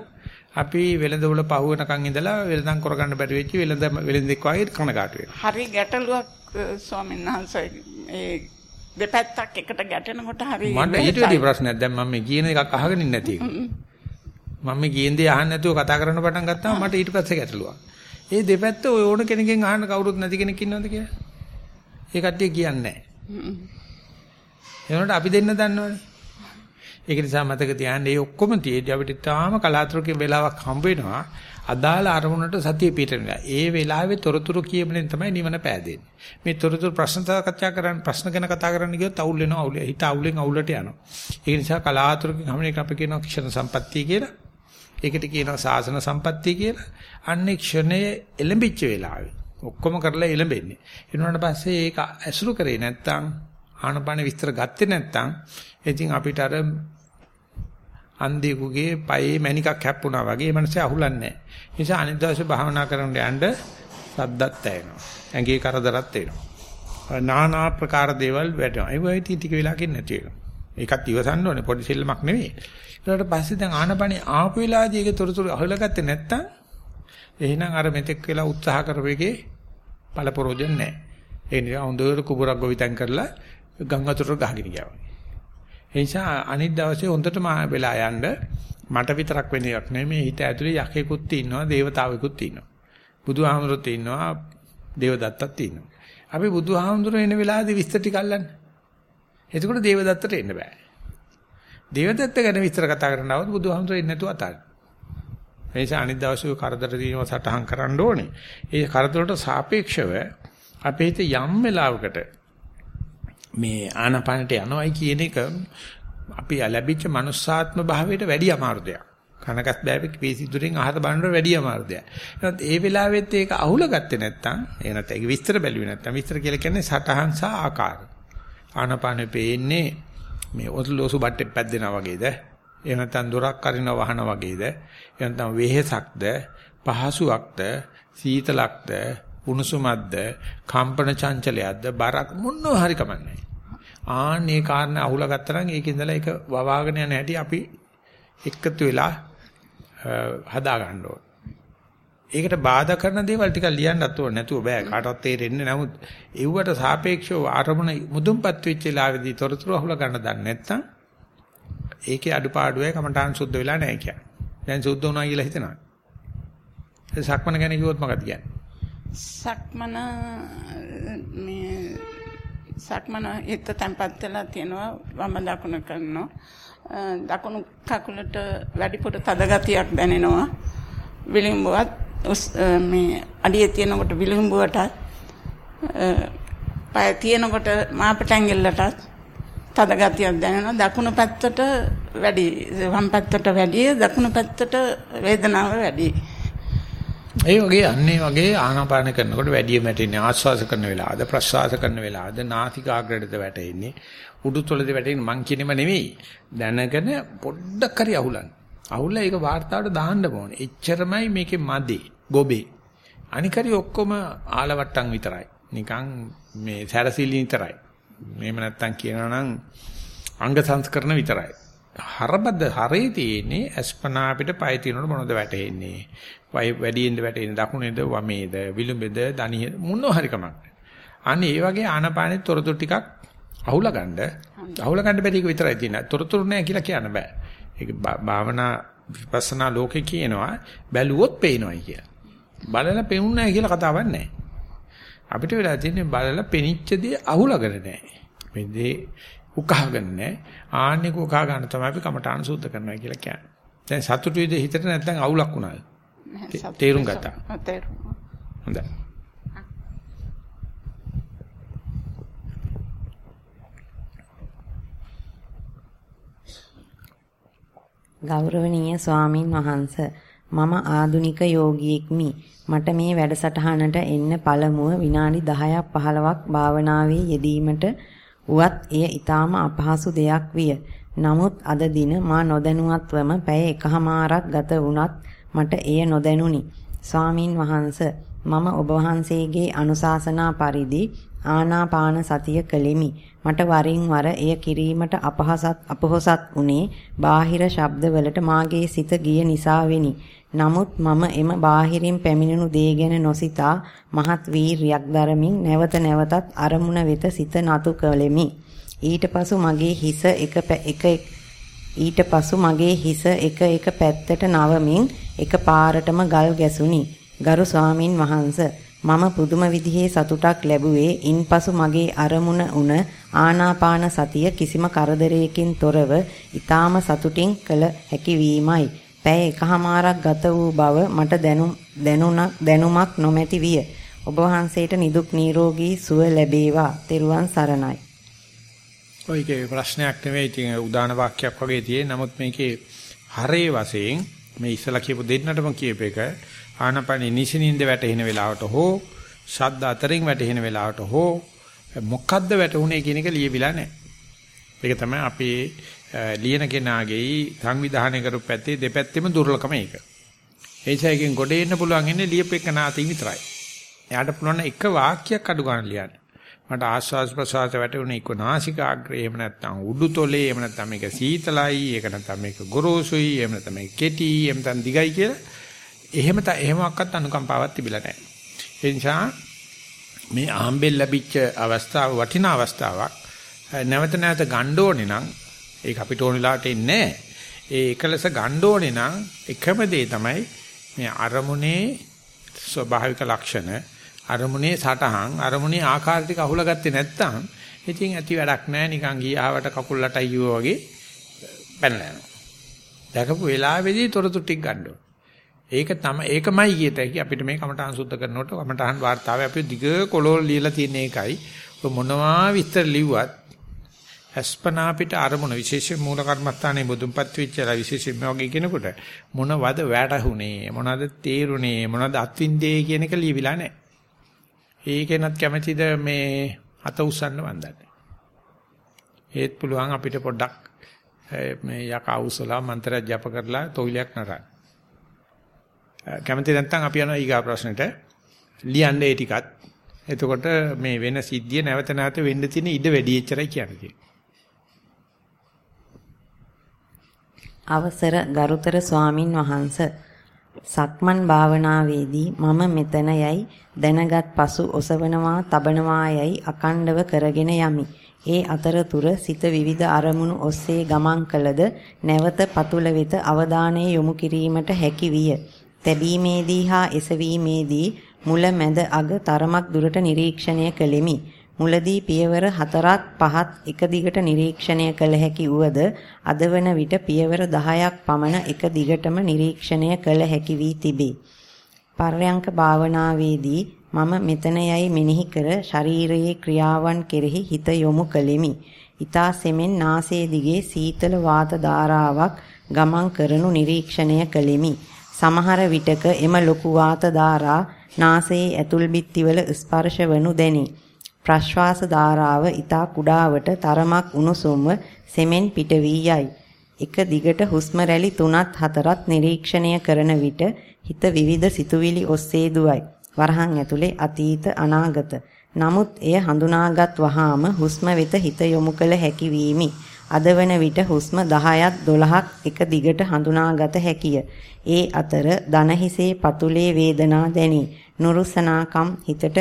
අපි වෙළඳවල පහ වෙනකන් ඉඳලා වෙළඳන් කරගන්න බැරි වෙච්ච වෙළඳ වෙළඳෙක් වගේ කනගාටු වෙනවා. හරි ගැටලුවක් ස්වාමීන් වහන්සේ ඒ දෙපැත්තක් එකට ගැටෙනකොට හරි මට ඊට. වැඩි ප්‍රශ්නයක් දැන් මම මේ කියන එකක් අහගෙන ඉන්නේ නැති එක. මම මේ කියන දේ අහන්න නැතුව කතා කරන්න පටන් ගත්තාම මට ඊට පස්සේ ගැටලුවක්. ඒ දෙපැත්ත ඔය ඕන කෙනකින් අහන්න කවුරුත් නැති කෙනෙක් ඉන්නවද කියලා? ඒ කට්ටිය කියන්නේ නැහැ. ඒනොට අපි දෙන්න දන්නවනේ. ඒක නිසා මතක තියාගන්න මේ ඔක්කොම තියේදී අපිට තාම කලාතුරකින් වෙලාවක් හම්බ වෙනවා. අදාළ අරමුණට සතිය පිටවෙනවා. ඒ වෙලාවේ තොරතුරු කියමනෙන් තමයි නිවන පෑදෙන්නේ. මේ තොරතුරු ප්‍රශ්න සාකච්ඡා කරන්න ප්‍රශ්න ගැන කතා කරන්න ගියොත් අවුල් වෙනවා අවුල් හිත අවුලෙන් අවුලට යනවා. ඒ නිසා කලාතුරකින් හැම එක අපි කියනවා ක්ෂණ සම්පත්තිය කියලා. ඒකට කියනවා සාසන සම්පත්තිය කියලා. අන්නේ ක්ෂණයේ එළඹිච්ච වෙලාවේ ඔක්කොම කරලා එළඹෙන්නේ. ඊට පස්සේ ඒක ඇසුරු කරේ නැත්තම් ආනපාන විස්තර ගත්තේ නැත්තම් ඉතින් අපිට අර අන්දිකුගේ පයේ මණිකක් හැප්පුණා වගේ මනසේ අහුලන්නේ නැහැ. ඒ නිසා අනිත් දවසේ භාවනා කරන්න යන්න සද්දත් ඇහෙනවා. ඇඟේ කරදරත් එනවා. নানা ආකාර දේවල් වැටෙනවා. ඒ වගේ ටික වෙලාවකින් නැති වෙනවා. ඒකත් ඉවසන්න ඕනේ පොඩි සෙල්ලමක් නෙවෙයි. ඊට පස්සේ දැන් ආනපනේ ආපු වෙලාවදී ඒකේ තොරතුරු අහලගත්තේ නැත්තම් එහෙනම් අර මෙතෙක් වෙලා උත්සාහ කරපෙකේ පළපරෝජන නැහැ. ඒ නිසා හොඳට කුබරක් ගොවිතැන් කරලා ගම් වතුර ගහගෙන ගියා. ඒ නිසා අනිත් දවසේ හොඳටම වෙලා යන්න මට විතරක් වෙන එකක් නෙමෙයි හිත ඇතුලේ යකෙකුත් ඉන්නවා දේවතාවෙකුත් ඉන්නවා. බුදුහාමුදුරුත් ඉන්නවා දේවදත්තත් ඉන්නවා. අපි බුදුහාමුදුරුවෝ එන වෙලාවේදී විස්තර ටික අල්ලන්න. එතකොට දේවදත්තට එන්න බෑ. දේවදත්ත ගැන විස්තර කතා කරනවද බුදුහාමුදුරුවෝ එන්නේ නැතුව අතාරින්න. ඒ නිසා අනිත් දවසේ කරදර දිනව සටහන් කරන්න ඕනේ. ඒ කරදරට සාපේක්ෂව අපේ හිත යම් වෙලාවකට මේ ආනපනට යනවයි කියන එක අපි ලැබිච්ච මනුස්සාත්ම භාවයට වැඩි අමාරු දෙයක්. කනකස් බෑවේ පිසිදුරෙන් අහත බලනකොට වැඩි අමාරු දෙයක්. එහෙනම් ඒ වෙලාවෙත් ඒක අහුල ගත්තේ නැත්නම් ඒ නැත්නම් ඒක විස්තර බැලුවේ නැත්නම් විස්තර කියලා කියන්නේ සටහන් සහ ආකාර. ආනපනෙ පේන්නේ මේ ඔස්ලෝසු බට්ටේ පැද්දෙනා වගේද? එහෙම නැත්නම් දොරක් අරින වහන වගේද? එහෙම නැත්නම් වෙහෙසක්ද? පහසුවක්ද? සීතලක්ද? උණුසුමක්ද? කම්පන චංචලයක්ද? බරක් මොනවා හරි කමන්නේ. ආන්නේ කාරණා අහුලා ගත්තා නම් ඒකේ ඉඳලා ඒක වවාගෙන යන හැටි අපි එකතු වෙලා හදා ගන්න ඕන. ඒකට බාධා කරන දේවල් ටිකක් ලියන්නත් ඕන නැතුව බෑ කාටවත් තේරෙන්නේ නමුත් ඒවට සාපේක්ෂව ආරමුණ මුදුන්පත් වෙච්ච වෙලාවේදී තොරතුරු අහුලා ගන්න දන්නේ නැත්නම් ඒකේ අඩුපාඩුවයි කමඨාන් සුද්ධ වෙලා නැහැ කියන්නේ. දැන් සුද්ධ වුණා කියලා හිතනවා. ඒ සක්මන ගැන කිව්වොත් මොකද කියන්නේ? සක්මන මේ සක්මන හිත තැම්පත් වෙලා තියෙනවා වම දකුණ කරනවා අ, දකුණු කකුලට වැඩිපුර තද ගතියක් දැනෙනවා විලිම්බුවත් උස්- අ, මේ අඩිය තියෙනකොට විලිම්බුවටත් අ, පය තියෙනකොට මාපට ඇඟිල්ලටත් තද ගතියක් දැනෙනවා. දකුණු පැත්තට වැඩි වම් පැත්තට වැඩි දකුණු පැත්තට වේදනාව වැඩි. ඒ වගේ අන්නේ වගේ ආනාපාන කරනකොට වැඩි මැටෙන්නේ ආස්වාස කරන වෙලාවද ප්‍රස්වාස කරන වෙලාවද නාසිකාග්‍රයටද වැටෙන්නේ උඩුතොලද වැටෙන්නේ මං කියනම නෙවෙයි. දැනගෙන පොඩ්ඩක් හරි අහුලන්න. අහුල්ලා ඒක වාර්තාවට දාන්න ඕනේ. එච්චරමයි මේකේ මදේ ගොබේ. අනික හරි ඔක්කොම ආලවට්ටම් විතරයි. නිකන් මේ සැරසිලි විතරයි. මේව නැත්තම් කියනවා නම් අංග සංස්කරණ විතරයි. හරබද්ද හරේ තියෙන්නේ අස්පනා අපිට පය තියනකොට මොනවද වැටෙන්නේ? පය වැඩියෙන්ද වැටෙන්නේ දකුණේද වමේද විලුඹේද දණිය මොනවා හරි කමක්. අනේ ඒ වගේ ආනපානෙත් තොරතුරු ටිකක් අහුලා ගන්න අහුලා ගන්න බැරි එක විතරයි තියෙන්නේ. තොරතුරු නැහැ කියලා කියන්න බෑ. ඒක භාවනා විපස්සනා ලෝකේ කියනවා බැලුවොත් පේනවායි කියලා. බලලා පෙනුන්නේ කියලා කතාවක් නැහැ. අපිට වෙලා තියෙන්නේ බලලා පෙනිච්ච දේ අහුලාගෙන නැහැ. මේ දේ උකහාගෙන නැහැ. ආන්නේ උකහා ගන්න තමයි අපි කමඨාන සුද්ධ කරනවා කියලා කියන්නේ. දැන් සතුටුයිද හිතට නැත්නම් අවුලක් වුණාද? තේරුම් ගත්තා. තේරුම්. හොඳයි. ගෞරවනීය ස්වාමින් වහන්ස මම ආදුනික යෝගියෙක්මි මට මේ වැඩසටහනට එන්න පළමුව විනාඩි 10ක් 15ක් භාවනාවේ යෙදීමට උවත් එය ඊටාම අපහසු දෙයක් විය. නමුත් අද දින මා නොදැනුවත්වම පැය එකහමාරක් ගත වුණත් මට එය නොදැනුනි. ස්වාමින් වහන්ස මම ඔබ වහන්සේගේ අනුශාසනා පරිදි ආනාපාන සතිය කළෙමි. මට වරින් වර එය කිරීමට අපහසත් අපහසත් උනේ බාහිර ශබ්දවලට මාගේ සිත ගිය නිසා වෙනි. නමුත් මම එම බාහිරින් පැමිණෙනු දේ ගැන නොසිතා මහත් වීරියක් දරමින් නැවත නැවතත් අරමුණ වෙත සිත නතු කළෙමි. ඊට පසු මගේ හිස එක එක ඊට පසු මගේ හිස එක එක පැත්තට නවමින් එක පාරටම ගල් ගැසුනි. ගරු ස්වාමින් වහන්සේ මම පුදුම විදිහේ සතුටක් ලැබුවේ ඉන්පසු මගේ අරමුණ උන ආනාපාන සතිය කිසිම කරදරයකින් තොරව ඊටාම සතුටින් කළ හැකි වීමයි. පැය එකහමාරක් ගත වූ බව මට දැනුණක් දැනුමක් නොමැති විය. ඔබ වහන්සේට නිදුක් නිරෝගී සුව ලැබේවා. තෙරුවන් සරණයි. ඔයගේ ප්‍රශ්නයක් නෙවෙයි ඉතින් උදාන වාක්‍යයක් වගේ තියෙන. නමුත් මේකේ හරේ වශයෙන් මේ ඉස්සලා කියපු දෙන්නටම කියප එක ආනපනී නිසිනින්ද වැටෙන වෙලාවට හෝ ශබ්ද අතරින් වැටෙන වෙලාවට හෝ මොකද්ද වැටුනේ කියන එක ලියවිලා නැහැ. ඒක තමයි අපේ ලියන කෙනාගේ සංවිධානය කරපු පැත්තේ දෙපැත්තෙම දුර්ලභම ඒක. ඒසයිකින් ගොඩ එන්න පුළුවන් ඉන්නේ ලියපෙකනාතින් විතරයි. එයාට පුළුවන් එක වාක්‍යයක් අඩු ගන්න ලියන්න. මට ආස්වාස් ප්‍රසආස වැටුනේ එක්ක නාසිකාග්‍රේ එහෙම නැත්නම් උඩුතොලේ එහෙම නැත්නම් මේක සීතලයි ඒක නැත්නම් මේක ගොරෝසුයි එහෙම නැත්නම් මේක කෙටි එහෙම නැත්නම් දිගයි කියලා එහෙම ත එහෙමවත් අනුකම්පාවක් තිබිලා නැහැ. ඒ නිසා මේ ආම්බෙල් ලැබිච්ච අවස්ථාව වටිනා අවස්ථාවක් නැවත නැවත ගන්න ඕනේ නම් ඒක අපිට ඕන වෙලාවට එන්නේ ඒ එකලස ගන්න ඕනේ නම් එකම දේ තමයි මේ අරමුණේ ස්වභාවික ලක්ෂණ අරමුණේ සටහන් අරමුණේ ආකාර ටික අහුලා ගත්තේ නැත්නම් ඉතින් ඇති වැඩක් නැහැ නිකන් ගියාවට කකුල් ලටයි වගේ පැනලා යනවා. දැකපු වෙලාවේදී තොරතුරු ටික ගන්න ඕනේ. ඒක තමයි ඒකමයි කියත හැකි අපිට මේ කමඨාන් සුද්ධ කරනකොට කමඨාන් වාර්තාවේ අපි දිග කොළොල් ලියලා තියෙන එකයි. ඔය මොනවා විස්තර ලිව්වත් අස්පනා අපිට අරමුණ විශේෂයෙන් මූල කර්මස්ථානයේ බුදුන්පත් වෙච්චලා විශේෂයෙන් මේ වගේ කෙනෙකුට මොනවද වැටහුනේ මොනවද තේරුනේ මොනවද අත්විඳේ කියන එක ලියවිලා නැහැ. ඒකෙනත් කැමැතිද මේ අත උස්සන්න වන්දන්නේ. ඒත් පුළුවන් අපිට පොඩ්ඩක් මේ යක අවසලා මන්ත්‍රය ජප කරලා තොවිලයක් නරන්න. කැමති නැත්නම් අපි යනවා ඊගා ප්‍රශ්නෙට ලියන්න ඒ ටිකත්. එතකොට මේ වෙන සිද්ධිය නැවත නැවත වෙන්න තියෙන ඉඩ වැඩි එච්චරයි කියන්නේ. අවසර ගරුතර ස්වාමින් වහන්ස සක්මන් භාවනාවේදී මම මෙතන යයි දැනගත් පසු ඔසවනවා තබනවා යයි අකණ්ඩව කරගෙන යමි. ඒ අතරතුර සිත විවිධ අරමුණු ඔස්සේ ගමන් කළද නැවත පතුල වෙත අවධානය යොමු කිරීමට හැකි විය. තැබීමේදී හා එසවීමේදී මුල මැද අග තරමක් දුරට නිරීක්ෂණය කළෙමි. මුලදී පියවර 4ත් 5ත් එක දිගට නිරීක්ෂණය කළ හැකි වුවද අද වන විට පියවර 10ක් පමණ එක දිගටම නිරීක්ෂණය කළ හැකි වී තිබේ. පර්යංක භාවනාවේදී මම මෙතන යයි මෙනෙහි කර ශරීරයේ ක්‍රියාවන් කෙරෙහි හිත යොමු කළෙමි. ඊතා සෙමෙන් නාසයේ දිගේ සීතල වාත ධාරාවක් ගමන් කරනු නිරීක්ෂණය කළෙමි. සමහර විටක එම ලොකු වාත ධාරා නාසයේ ඇතුල් බිත්තිවල ස්පර්ශ වනු දැනේ. ප්‍රශ්වාස ධාරාව ඊතා කුඩාවට තරමක් උණුසුම්ව සෙමෙන් පිට වී යයි. එක දිගට හුස්ම රැලි 3ත් 4ත් නිරීක්ෂණය කරන විට හිත විවිධ සිතුවිලි ඔස්සේ දුවයි. වරහන් ඇතුලේ අතීත අනාගත නමුත් එය හඳුනාගත් වහාම හුස්ම වෙත හිත යොමු කළ හැකි වීමි. අද වන විට හුස්ම 10ක් 12ක් එක දිගට හඳුනාගත හැකිය. ඒ අතර දන හිසේ පතුලේ වේදනා දැනි. නුරුසනාකම් හිතට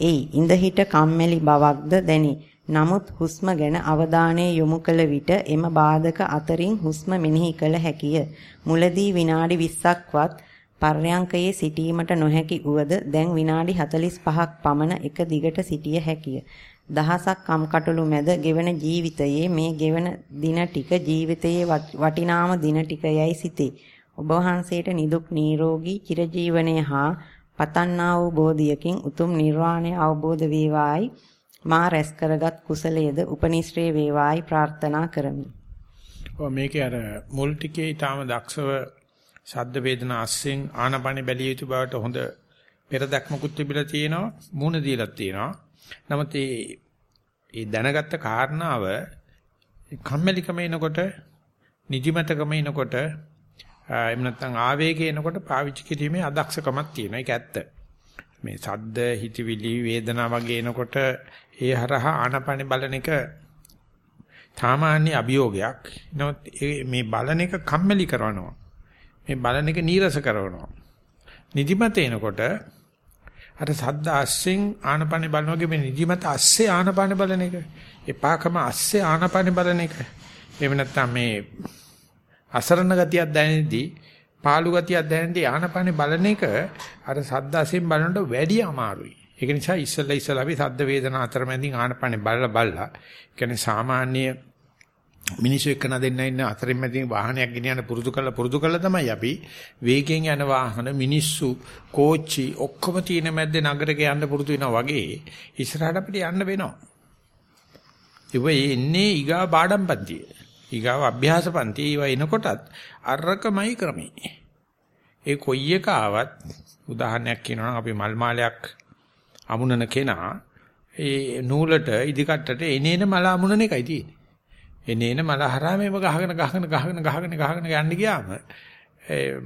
එයි. ඉඳ හිට කම්මැලි බවක්ද දැනි. නමුත් හුස්ම ගැන අවධානය යොමු කළ විට එම බාධක අතරින් හුස්ම මෙනෙහි කළ හැකිය. මුලදී විනාඩි 20ක්වත් පර්යංකයේ සිටීමට නොහැකි උවද දැන් විනාඩි 45ක් පමණ එක දිගට සිටිය හැකිය. දහසක් කම්කටොළු මැද ගෙවන ජීවිතයේ මේ ගෙවන දින ටික ජීවිතයේ වටිනාම දින ටික යයි සිතේ. ඔබ වහන්සේට නිදුක් නිරෝගී චිරජීවනය හා පතන්නා වූ බෝධියකින් උතුම් නිර්වාණය අවබෝධ වේවායි මා රැස් කරගත් කුසලයේද උපනිශ්‍රේ වේවායි ප්‍රාර්ථනා කරමි. ඔව් මේකේ අර මුල් ටිකේ ඊටාම දක්ෂව ශබ්ද වේදනා අස්සෙන් ආනපනෙ බැලිය යුතු බවට හොඳ පෙරදක්මකුත් තිබිලා තියෙනවා මූණ දීලා තියෙනවා. නමුත් මේ ඒ දැනගත්ත කාරණාව කම්මැලිකම එනකොට නිදිමතකම එනකොට එහෙම නැත්නම් ආවේගය එනකොට පාවිච්චි කිරීමේ අදක්ෂකමක් තියෙනවා. ඒක ඇත්ත. මේ සද්ද හිතවිලි වේදනා වගේ එනකොට ඒ හරහා ආනපනෙ බලන එක සාමාන්‍ය අභියෝගයක්. නමුත් මේ බලන එක කම්මැලි කරනවා. මේ බලන එක නීරස කරනවා. නිදිමත එනකොට අර සද්ද අස්සෙන් ආනපනෙ බලන වගේ මේ නිදිමත අස්සේ ආනපනෙ බලන එක. එපාකම අස්සේ ආනපනෙ බලන එක. එහෙම නැත්නම් මේ අසරණ ගතියක් දැනෙද්දී පාළු ගතියක් දැනෙද්දී ආනපනෙ බලන එක අර සද්ද අස්සෙන් බලනට වැඩි අමාරුයි. ඒක නිසා ඉස්සල්ලා ඉස්සල්ලා අපි සද්ද වේදනා අතරමැදින් ආනපනෙ බලලා බලලා කියන්නේ සාමාන්‍ය මිනිස්සු එක්කන දෙන්න ඉන්න අතරින් මැදින් වාහනයක් ගෙනියන්න පුරුදු කරලා පුරුදු කරලා තමයි අපි වේගයෙන් යන වාහන මිනිස්සු කෝච්චි ඔක්කොම තියෙන මැද්දේ නගරක යන්න පුරුදු වෙනවා වගේ ඉස්සරහට අපිට යන්න වෙනවා. ඒ එන්නේ ඊගා පාඩම් පන්තිය. ඊගාව අභ්‍යාස පන්තිය ඒවා එනකොටත් අරකමයි ක්‍රමී. ඒ කොයි එක ආවත් උදාහරණයක් කියනවා අපි මල් මාලයක් අමුණන කෙනා ඒ නූලට ඉදිකට්ටට එනේන මල අමුණන එකයි තියෙන්නේ. එනේන මල හරහා මේව ගහගෙන ගහගෙන ගහගෙන ගහගෙන ගහගෙන යන්න ගියාම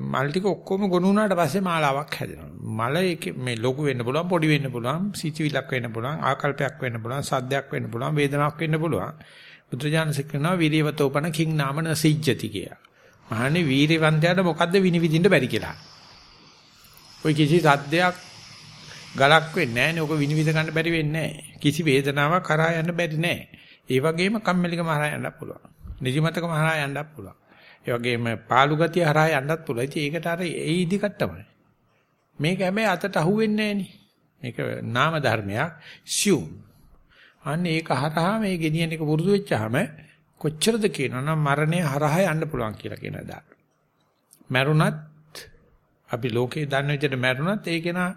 මල් ටික ඔක්කොම ගොනු වුණාට පස්සේ මාලාවක් හැදෙනවා. මල මේ ලොකු වෙන්න පුළුවන්, පොඩි වෙන්න පුළුවන්, සිතිවිලක් වෙන්න පුළුවන්, ආකල්පයක් වෙන්න පුළුවන්, සද්දයක් වෙන්න පුළුවන්, වේදනාවක් වෙන්න පුළුවන්. බුදුජානක කියනවා වීරියවතෝපන කිං නාමන සිජ්ජති කියලා. මහන්නේ වීරියවන්තයාට මොකද්ද විනිවිදින්න බැරි කියලා. ඔය කිසි සද්දයක් ගලක් වෙන්නේ නැහැ නේ. ඔක විනිවිද ගන්න බැරි වෙන්නේ නැහැ. කිසි වේදනාවක් කරා යන්න බැරි නැහැ. ඒ වගේම කම්මැලිකම හරහා යන්නත් පුළුවන්. නිදිමතකම හරහා යන්නත් පුළුවන්. ඒ වගේම පාළු ගතිය හරහා යන්නත් පුළුවන්. ඉතින් ඒකට අර ඒ ඉදිකට්ටමයි. මේක හැබැයි අතට අහුවෙන්නේ නැහෙනි. මේක නාම ධර්මයක් සියුම්. අන්න ඒක හරහා මේ ගෙනියන එක පුරුදු වෙච්චාම කොච්චරද කියනවනම් මරණය හරහා යන්න පුළුවන් කියලා කියන දා. මරුණත් අපි ලෝකේ දන්න විදිහට මරුණත් ඒක නා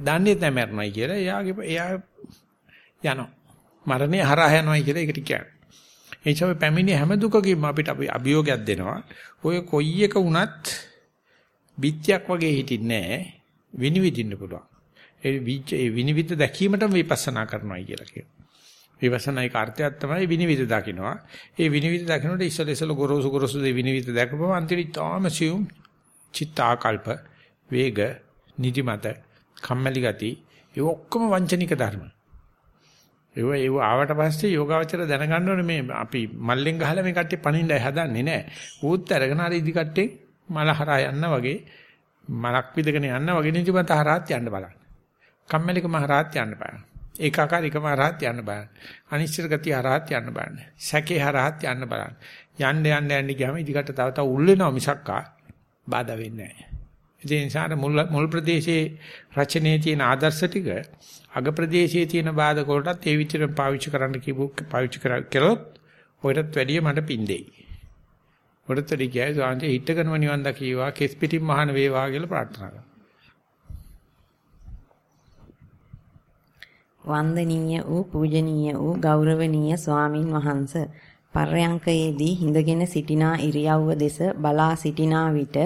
දන්නේ නැහැ මරණයි කියලා. එයාගේ එයා යනවා. මරණය හරහා යනවායි කියලා ඒකට කියන්නේ. ඒ නිසා පැමිණි හැම දුකකින්ම අපිට අපි අභියෝගයක් දෙනවා. ඔය කොයි එක වුණත් බිත්‍යක් වගේ හිටින්නේ නැහැ. විනිවිදින්න පුළුවන්. ඒ ඒ විනිවිද දැකීමටම විපස්සනා කරනවායි කියලා කියනවා. විපස්සනායික අර්ථයක් තමයි විනිවිද දකින්නවා. ඒ විනිවිද දකින්නට ඉස්සල ඉස්සල ගොරෝසු ගොරෝසු දේ විනිවිද දැකපුවම අන්තිමට තාමසියුම් චිත්ත ආකල්ප වේග නිදිමත කම්මැලි ගති ඒ ඔක්කොම වංචනික ධර්ම. ඒව ඒව ආවට පස්සේ යෝගාවචර දැනගන්න ඕනේ මේ අපි මල්ලෙන් ගහලා මේ කට්ටිය පණින්නයි හදන්නේ නෑ. ඌත් අරගෙන අර ඉදි කට්ටේ මල හරහා යන්න වගේ මලක් විදගෙන යන්න වගේ නිදිමත හරහාත් යන්න බලන්න. කම්මැලිකම හරහාත් යන්න බලන්න. ඒකාකාරීකම හරහාත් යන්න බලන්න. අනිශ්චිත ගතිය හරහාත් යන්න බලන්න. සැකේ හරහාත් යන්න බලන්න. යන්න යන්න යන්න ගියාම ඉදි කට්ට තව තව උල් වෙනවා මිසක්කා බාධා වෙන්නේ නෑ. ඒ නිසා මුල් මුල් ප්‍රදේශයේ රචනයේ තියෙන ආදර්ශ ටික අග ප්‍රදේශයේ තියෙන බාධක වලටත් ඒ විදිහට පාවිච්චි කරන්න කියපු පාවිච්චි කරොත් ඔයටත් වැඩිය මට පින්දෙයි. ඔයටත් වැඩි කියයි සාන්ති හිටකනම නිවන් දකීවා කෙස් පිටින් මහාන වේවා කියලා ප්‍රාර්ථනා කරනවා. වන්දනීය වූ පූජනීය වූ ගෞරවනීය ස්වාමින් වහන්සේ පර්යංකයේදී හිඳගෙන සිටිනා ඉරියව්ව දෙස බලා සිටිනා විට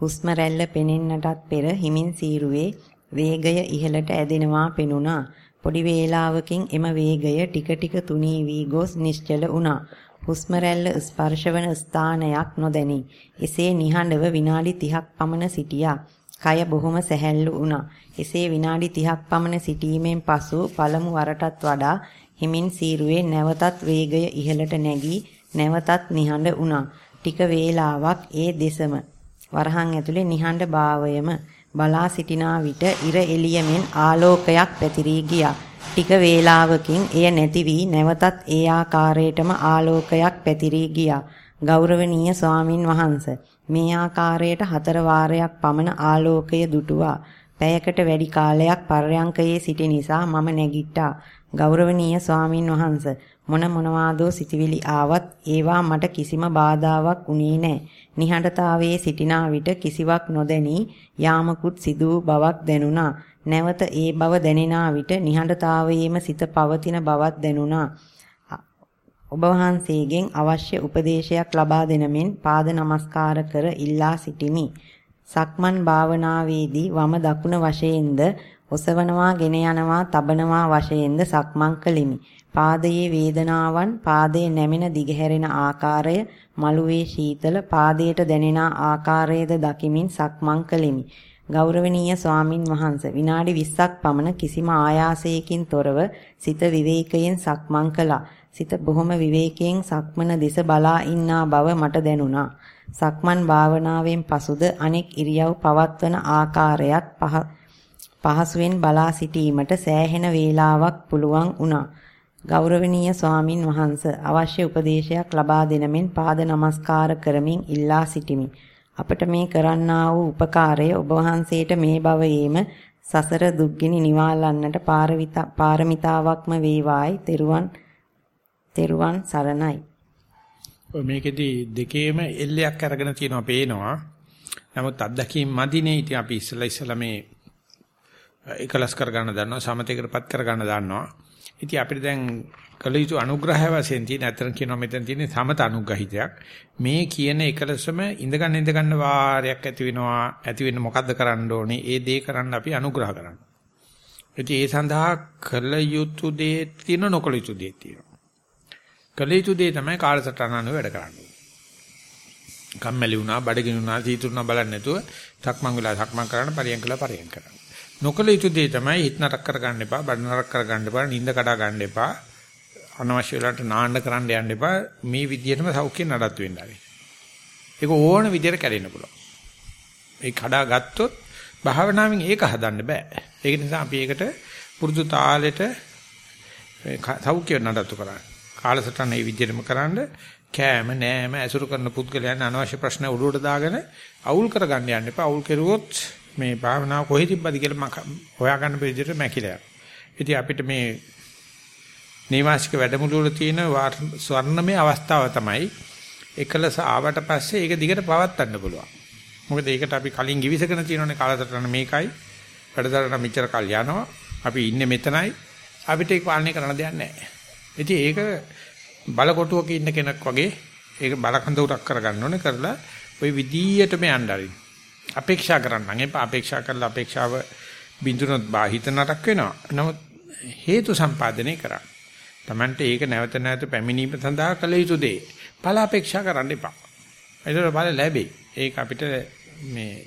හුස්ම රැල්ල පෙනෙන්නටත් පෙර හිමින් සීරුවේ වේගය ඉහළට ඇදෙනවා පෙනුණා. පොඩි වේලාවකින් එම වේගය ටික ටික තුනී වී ගොස් නිශ්චල වුණා. හුස්ම රැල්ල ස්පර්ශවන ස්ථානයක් නොදැනි. එසේ නිහඬව විනාඩි 30ක් පමණ සිටියා. කය බොහොම සැහැල්ලු වුණා. එසේ විනාඩි 30ක් පමණ සිටීමෙන් පසු පළමු වරටත් වඩා හිමින් සීරුවේ නැවතත් වේගය ඉහළට නැගී නැවතත් නිහඬ වුණා. ටික වේලාවක් ඒ දෙසම වරහන් ඇතුලේ නිහඬ භාවයම බලා සිටිනා විට ඉර එළියමින් ආලෝකයක් පැතිරී ගියා. ටික වේලාවකින් එය නැති වී නැවතත් ඒ ආකාරයටම ආලෝකයක් පැතිරී ගියා. ගෞරවනීය ස්වාමින් වහන්සේ මේ ආකාරයට හතර වාරයක් පමණ ආලෝකය දුටුවා. පැයකට වැඩි කාලයක් පර්යංකයේ සිටි නිසා මම නැගිට්ටා. ගෞරවනීය ස්වාමින් වහන්ස මොන මොනවාදෝ සිටිවිලි ආවත් ඒවා මට කිසිම බාධාවක් උනේ නැහැ. නිහඬතාවයේ සිටිනා විට කිසිවක් නොදැනී යාමකුත් සිදු බවක් දැනුණා. නැවත ඒ බව දැනෙනා විට නිහඬතාවයේම සිත පවතින බවක් දැනුණා. ඔබ වහන්සේගෙන් අවශ්‍ය උපදේශයක් ලබා දෙනමින් පාද නමස්කාර කර ඉල්ලා සිටිමි. සක්මන් භාවනාවේදී වම දකුණ වශයෙන්ද ඔසවනවා ගෙන යනවා තබනවා වශයෙන්ද සක්මන් කළෙමි. පාදයේ වේදනාවන් පාදයේ නැමෙන දිගහැරෙන ආකාරය මළුවේ ශීතල පාදයට දැනෙන ආකාරයද දකිමින් සක්මන් කළෙමි. ගෞරවනීය ස්වාමින් වහන්සේ විනාඩි 20ක් පමණ කිසිම ආයාසයකින් තොරව සිත විවේකයෙන් සක්මන් කළා. සිත බොහොම විවේකයෙන් සක්මන දෙස බලා ඉන්නා බව මට දැනුණා. සක්මන් භාවනාවෙන් පසුද අනෙක් ඉරියව් පවත්වන ආකාරයත් පහසුවෙන් බලා සිටීමට සෑහෙන වේලාවක් පුළුවන් වුණා. ගෞරවනීය ස්වාමින් වහන්ස අවශ්‍ය උපදේශයක් ලබා දෙනමින් පාද නමස්කාර කරමින් ඉල්ලා සිටිමි. අපට මේ කරන්නා වූ උපකාරය ඔබ වහන්සේට මේ භවයේම සසර දුක්ගිනි නිවාලන්නට පාරමිතාවක්ම වේවායි තෙරුවන් තෙරුවන් සරණයි. මේකෙදි දෙකේම එල්ලයක් අරගෙන තියෙනවා පේනවා. නමුත් අත්දැකීම් මදිනේ ඉතින් අපි ඉස්සලා ඉස්සලා මේ එකලස් කර ගන්න දන්නවා සමතේකටපත් කර ගන්න දන්නවා. ඉතින් අපිට දැන් කළ යුතු අනුග්‍රහය වශයෙන් තියෙන අතර කියනවා මෙතන තියෙන සමත අනුග්‍රහිතයක්. මේ කියන එකලසම ඉඳගන්න ඉඳගන්න වාරයක් ඇති වෙනවා. ඇති වෙන්න මොකද්ද කරන්න ඕනේ? ඒ දේ කරන්න අපි අනුග්‍රහ කරන්න. ඉතින් ඒ සඳහා කළ යුතු දේ තියෙන නොකළ යුතු දේ තියෙනවා. කළ යුතු දේ තමයි කාලසටහන අනුව වැඩ කරන්නේ. කම්මැලි වුණා, බඩගිනි වුණා, සීතුරුණා බලන්නේ නැතුව සක්මන් වෙලා සක්මන් කරන්න, පරියන් කළා පරියන් කරන්න. නොකළ යුතු දේ තමයි හිත නරක කරගන්න එපා, බඩ නරක කරගන්න එපා, නිින්ද කඩා ගන්න එපා. අනවශ්‍ය වෙලාවට නාන්න කරන්න යන්න එපා. මේ විදිහටම සෞඛ්‍ය නඩත්තු වෙන්න ආවේ. ඒක ඕන විදිහට කැඩෙන්න පුළුවන්. ඒ කඩා ගත්තොත් භාවනාවෙන් ඒක හදන්න බෑ. ඒක නිසා අපි ඒකට පුරුදු තාලෙට සෞඛ්‍ය නඩත්තු කරන්නේ. කාලසටහන මේ විදිහටම කරන්න කෑම නෑම ඇසුරු කරන පුද්ගලයන් අනවශ්‍ය ප්‍රශ්න උඩුවට දාගෙන අවුල් කරගන්න යන්න එපා. අවුල් කෙරුවොත් මේ භාවනාව කොහෙ තිබ්බද කියලා හොයාගන්න බැරිදිට මැකිලා. ඉතින් අපිට මේ නේවාසික වැඩමුළු වල තියෙන ස්වර්ණමය අවස්ථාව තමයි එකලස ආවට පස්සේ ඒක දිගට පවත්වන්න පුළුවන්. මොකද ඒකට අපි කලින් givisකන තියෙනනේ කාලසටහන මේකයි. වැඩතරන මෙච්චර කල් යනවා. අපි ඉන්නේ මෙතනයි. අපිට ඒක පාලනය කරන්න දෙයක් නැහැ. ඉතින් ඒක බලකොටුවක ඉන්න කෙනෙක් වගේ ඒක බලකඳ උරක් කරගන්න ඕනේ කරලා ওই විදියටම යන්න ආරින්. අපේක්ෂා කරන්න එපා. අපේක්ෂා කරලා අපේක්ෂාව බිඳුනොත් බාහිත නරක වෙනවා. නමුත් හේතු සම්පාදනය කරා. Tamante ඒක නැවත නැවත පැමිණීම සඳහා කළ යුතු දේ. ඵල අපේක්ෂා කරන්න එපා. ඒතර ඵල ලැබෙයි. ඒක අපිට මේ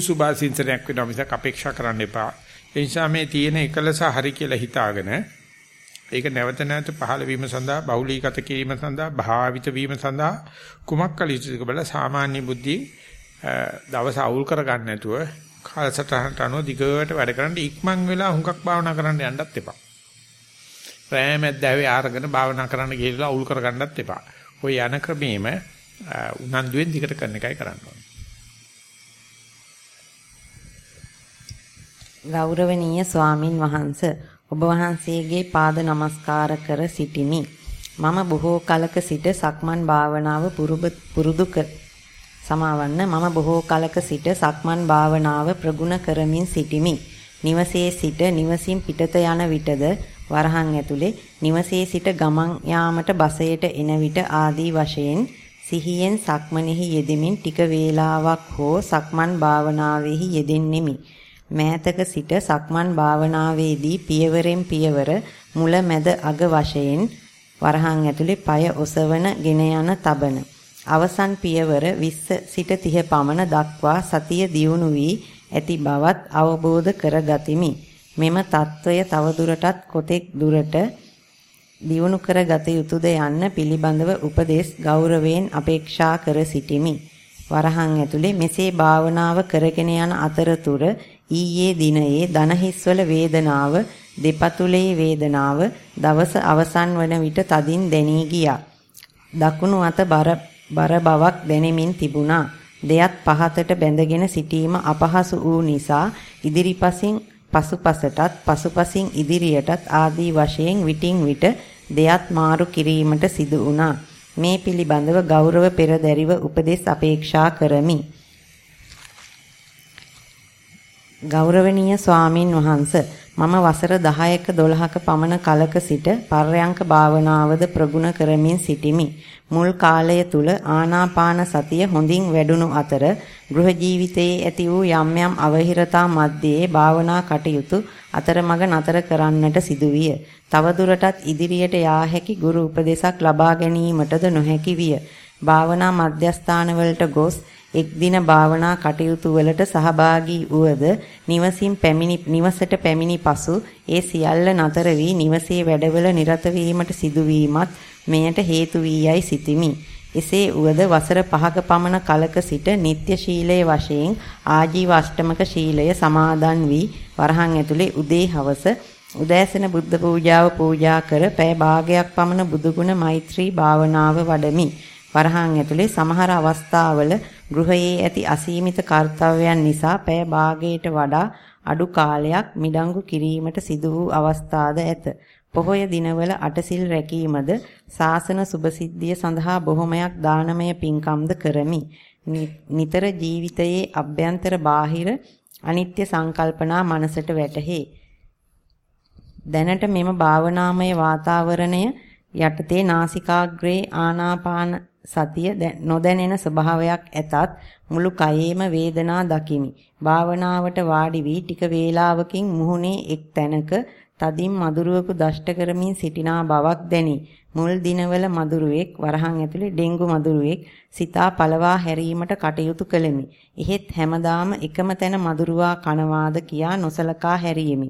සුභාසින්සනයක් වෙනවා මිසක් අපේක්ෂා කරන්න එපා. ඒ නිසා මේ තියෙන එකලස හරි කියලා හිතාගෙන ඒක නැවත නැවත පහළ වීම සඳහා බහුලීගත කිරීම සඳහා භාවිත වීම සඳහා කුමක් කළ යුතුද බල සාමාන්‍ය බුද්ධි දවස අවුල් කරගන්න නැතුව කාලසටහනට අනුව දිගට වැඩ කරන්න ඉක්මන් වෙලා හුඟක් භාවනා කරන්න යන්නත් එපා. රෑමැද්දාවේ ආරගෙන භාවනා කරන්න ගිහලා අවුල් කරගන්නත් එපා. ওই යන ක්‍රමෙම උනන්දුවෙන් දිගට කරන එකයි කරන්න ඕනේ. ගෞරවනීය ස්වාමින් වහන්සේ ඔබ වහන්සේගේ පාද නමස්කාර කර සිටිමි. මම බොහෝ කලක සිට සක්මන් භාවනාව පුරුදු සමාවන්න මම බොහෝ කලක සිට සක්මන් භාවනාව ප්‍රගුණ කරමින් සිටිමි. නිවසේ සිට නිවසින් පිටත යන විටද වරහන් ඇතුලේ නිවසේ සිට ගමන් යාමට බසයට එන විට ආදී වශයෙන් සිහියෙන් සක්මනෙහි යෙදෙමින් ටික වේලාවක් හෝ සක්මන් භාවනාවෙහි යෙදෙන්නෙමි. මෑතක සිට සක්මන් භාවනාවේදී පියවරෙන් පියවර මුල මැද අග වශයෙන් වරහන් ඇතුලේ পায় ඔසවන ගෙන යන තබන. අවසන් පියවර 20 සිට 30 පමණ දක්වා සතිය දියුණු වී ඇති බවත් අවබෝධ කරගතිමි. මෙම తত্ত্বය තවදුරටත් කොතෙක් දුරට දියුණු කරගත යුතුද යන්න පිළිබඳව උපදෙස් ගෞරවයෙන් අපේක්ෂා කර සිටිමි. වරහන් ඇතුලේ මෙසේ භාවනාව කරගෙන යන අතරතුර ඊයේ දිනයේ දනහිස්වල වේදනාව දෙපතුලේ වේදනාව දවස අවසන් වන විට තදින් දැනී ගියා. දකුණු අත බර බර බවක් දැනෙමින් තිබුණා. දෙයත් පහතට බැඳගෙන සිටීම අපහසු වූ නිසා ඉදිරිපසින් පසුපසටත් පසුපසින් ඉදිරියටත් ආදී වශයෙන් විටින් විට දෙයත් මාරු කිරීමට සිදු වුණා. මේ පිළිබඳව ගෞරව පෙරදැරිව උපදෙස් අපේක්ෂා කරමි. ගෞරවනීය ස්වාමින් වහන්සේ මම වසර 10ක 12ක පමණ කලක සිට පර්යංක භාවනාවද ප්‍රගුණ කරමින් සිටිමි. මුල් කාලය තුල ආනාපාන සතිය හොඳින් වැඩුණු අතර ගෘහ ජීවිතයේ ඇති වූ යම් යම් අවහිරතා මැද්දේ භාවනා කටයුතු අතරමඟ නතර කරන්නට සිදුවිය. තවදුරටත් ඉදිරියට යා හැකි ගුරු උපදේශක් ලබා ගැනීමටද නොහැකි විය. භාවනා මධ්‍යස්ථානවලට ගොස් එක් දින භාවනා කටයුතු වලට සහභාගී වූද නිවසින් පැමිණි නිවසට පැමිණි පසු ඒ සියල්ල නතර වී නිවසේ වැඩවල නිරත වීමට සිදුවීමත් මෙයට හේතු වී යයි සිතිමි. එසේ වුවද වසර 5ක පමණ කලක සිට නিত্য ශීලයේ වශයෙන් ආජීව අෂ්ටමක ශීලය සමාදන් වී වරහන් ඇතුලේ උදේ හවස උදෑසන බුද්ධ පූජාව පූජා කර පැය භාගයක් පමණ බුදුගුණ මෛත්‍රී භාවනාව වඩමි. වරහන් ඇතුලේ සමහර අවස්ථාවල ගෘහයේ ඇති අසීමිත කාර්යයන් නිසා පැය භාගයට වඩා අඩු කාලයක් මිඩංගු කිරීමට සිදු වූ අවස්ථාද ඇත. පොහොය දිනවල අටසිල් රැකීමද සාසන සුභසිද්ධිය සඳහා බොහොමයක් දානමය පින්කම්ද කරමි. නිතර ජීවිතයේ අභ්‍යන්තර බාහිර අනිත්‍ය සංකල්පනා මනසට වැටහේ. දැනට මෙම භාවනාමය වාතාවරණය යටතේ නාසිකාග්‍රේ ආනාපාන සතිය නොදැනෙන ස්වභාවයක් ඇතත් මුළු කයේම වේදනා දකිමි. භාවනාවට වාඩි වී ටික වේලාවකින් මුහුණේ එක් තැනක තදින් මදුරුවකු දෂ්ට කරමින් සිටිනා බවක් දැනේ. මුල් දිනවල මදුරුවෙක් වරහන් ඇතුලේ ඩෙන්ගු මදුරුවෙක් සිතා පළවා හැරීමට කටයුතු කළෙමි. එහෙත් හැමදාම එකම තැන මදුරුවා කනවාද කියා නොසලකා හැරියෙමි.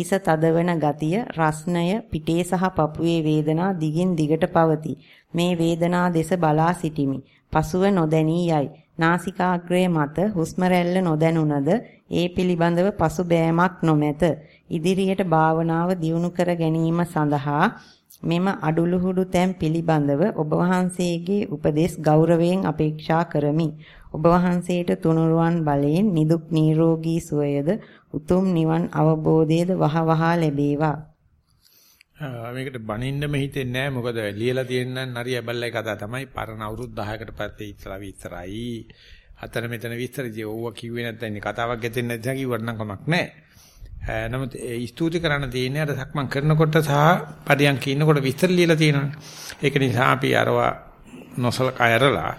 හිස තදවන ගතිය, රස්නය, පිටේ සහ පපුවේ වේදනා දිගින් දිගට පවතී. මේ වේදනා දෙස බලා සිටිමි. පසුව නොදැනී යයි. නාසිකාග්‍රය මත හුස්ම රැල්ල නොදැනුණද ඒ පිළිබඳව පසුබෑමක් නොමැත. ඉදිරියට භාවනාව දියුණු කර ගැනීම සඳහා මෙම අඩුලුහුඩු තැන් පිළිබඳව ඔබ වහන්සේගේ උපදෙස් ගෞරවයෙන් අපේක්ෂා කරමි. ඔබ වහන්සේට තුනුරුවන් බලයෙන් නිදුක් නිරෝගී සුවයද උතුම් නිවන් අවබෝධයද වහවහ ලැබේවා. මේකට බනින්නම හිතෙන්නේ නැහැ මොකද ලියලා තියෙන නරිය බල්ලයි කතා තමයි. පරණ අවුරුදු 10කට පස්සේ ඉස්සලා විතරයි අතන මෙතන විස්තරදී ඕවා කිව්වේ නැත්නම් ඉන්නේ කතාවක් ගැතෙන්නේ නැත්නම් කිව්වට නම් කමක් නැහැ නමුත් ස්තුති කරන්න තියෙන්නේ අර සක්මන් කරනකොට සහ පරියන්ක ඉන්නකොට විස්තර ලියලා තියෙනවානේ. ඒක නිසා අපි අරවා නොසලකා ඇරලා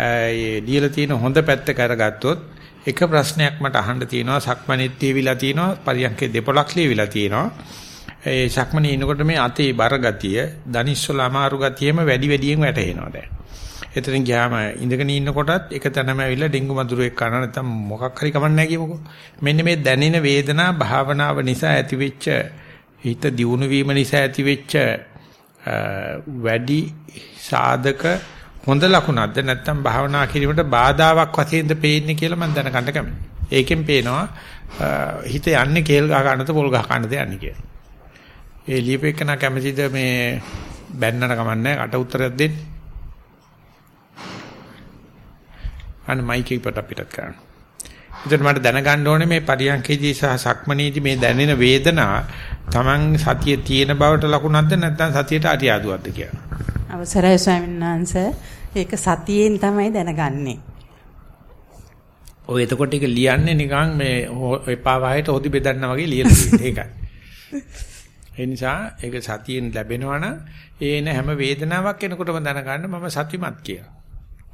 ඒ ලියලා තියෙන හොඳ පැත්ත කරගත්තොත් එක ප්‍රශ්නයක් මට අහන්න තියෙනවා සක්මණෙත් තියවිලා තියෙනවා පරියන්කේ දෙපොලක් ලියවිලා තියෙනවා ඒ ශක්මණේ ඉනකොට මේ අතේ බර ගතිය, දනිස්සල අමාරු ගතියෙම වැඩි වැඩියෙන් වැටෙනවා දැන්. එතනින් ගියාම ඉඳගෙන ඉන්නකොටත් එක තැනම ඇවිල්ලා ඩෙන්ගු මදුරුවෙක් කරන නැත්නම් මොකක් හරි කමන්නේ නැහැ කියමුකෝ. මෙන්න මේ දැනෙන වේදනා භාවනාව නිසා ඇතිවෙච්ච හිත දියුණු වීම නිසා ඇතිවෙච්ච වැඩි සාධක හොඳ ලකුණක්ද නැත්නම් භාවනා කිරීමට බාධාවක් වශයෙන්ද පේන්නේ කියලා මම දැනගන්න කැමතියි. ඒකෙන් පේනවා හිත යන්නේ කේල් ගහ ගන්නද පොල් ගහ ගන්නද යන්නේ කියලා. ඒ ලියපෙකන කැමතිද මේ බැන්නට කමන්නේ කට උත්තරයක් දෙන්න. අන්න මයික් එක පිට අපිට කරන්න. ඉතින් මට දැනගන්න ඕනේ මේ පරියන්කේදී සහ සක්මනේදී මේ දැනෙන වේදනා Taman සතිය තියෙන බවට ලකුණක්ද නැත්නම් සතියට අරියාදුවක්ද කියලා. අවසරයි ස්වාමීන් වහන්සේ. ඒක සතියෙන් තමයි දැනගන්නේ. ඔය එතකොට ඒක ලියන්නේ නිකන් මේ එපා වහයට හොදි බෙදන්නා වගේ ලියලා තියෙන්නේ. ඒකයි. ඒ නිසා ඒක සතියෙන් ලැබෙනවා නම් ඒන හැම වේදනාවක් එනකොටම දැනගන්න මම සතිමත් කියලා.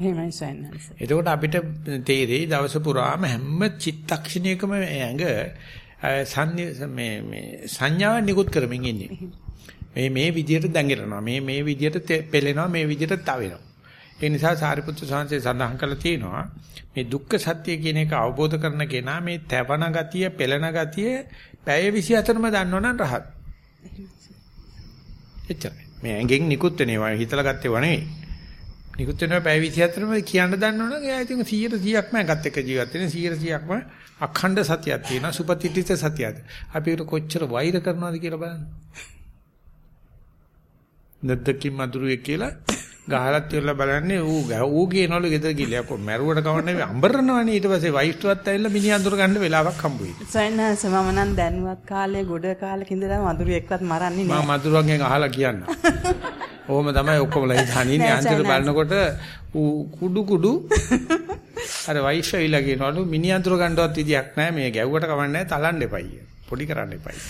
එහෙමයි සයන්ස්. එතකොට අපිට තේරෙයි දවස පුරාම හැම චිත්තක්ෂණයකම ඇඟ මේ මේ සංඥාව නිකුත් කරමින් ඉන්නේ. මේ මේ විදියට දැඟෙනවා. මේ මේ විදියට පෙළෙනවා. මේ විදියට තවෙනවා. ඒ නිසා සාරිපුත්‍ර සාංශය සඳහන් කරලා තියෙනවා මේ දුක්ඛ සත්‍ය කියන එක අවබෝධ කරන කෙනා මේ තැවන ගතිය, පෙළන ගතිය පැය 24ම දන්නවනම් රහත්. එච්චරයි. මේ ඇඟෙන් නිකුත් වෙනවා හිතලා ගත්තේ නෙවෙයි. නිකුත් වෙනවා පැය 24ම කියන්න දන්නවනම් එයා ඉතින් 100%ක්ම ඇඟත් එක්ක ජීවත් වෙන 100%ක්ම අඛණ්ඩ සතියක් තියෙනවා සුපතිත්‍ිත සතියක්. අපි ඒකට කොච්චර වෛර කරනවද කියලා බලන්න. නැද්දකින් මధుරුවේ කියලා ගහලත් ඉවරලා බලන්නේ ඌ ඌ කියනවලු ගෙදර ගිහලා කො මැරුවට කවන්නේ අඹරනවනේ ඊට පස්සේ වයිෆ්ටුවත් ඇවිල්ලා මිනිහ අඳුර ගන්න වෙලාවක් හම්බුයි. සයන්හස මම නම් දැනුවත් කාලේ ගොඩ කාලෙක ඉඳලා මధుරු එක්කත් මරන්නේ නෑ. මම මధుරංගෙන් අහලා කියන්න. ඕම තමයි ඔක්කොමලා හිතන්නේ අන්තිමට බලනකොට ඌ කුඩු කුඩු අර වයිෆ් ඇවිල්ලා කියනවලු මිනිහ අඳුර ගන්නවත් විදියක් නෑ මේ ගැව්වට කවන්නේ තලන්න එපයි. පොඩි කරන්න එපයි.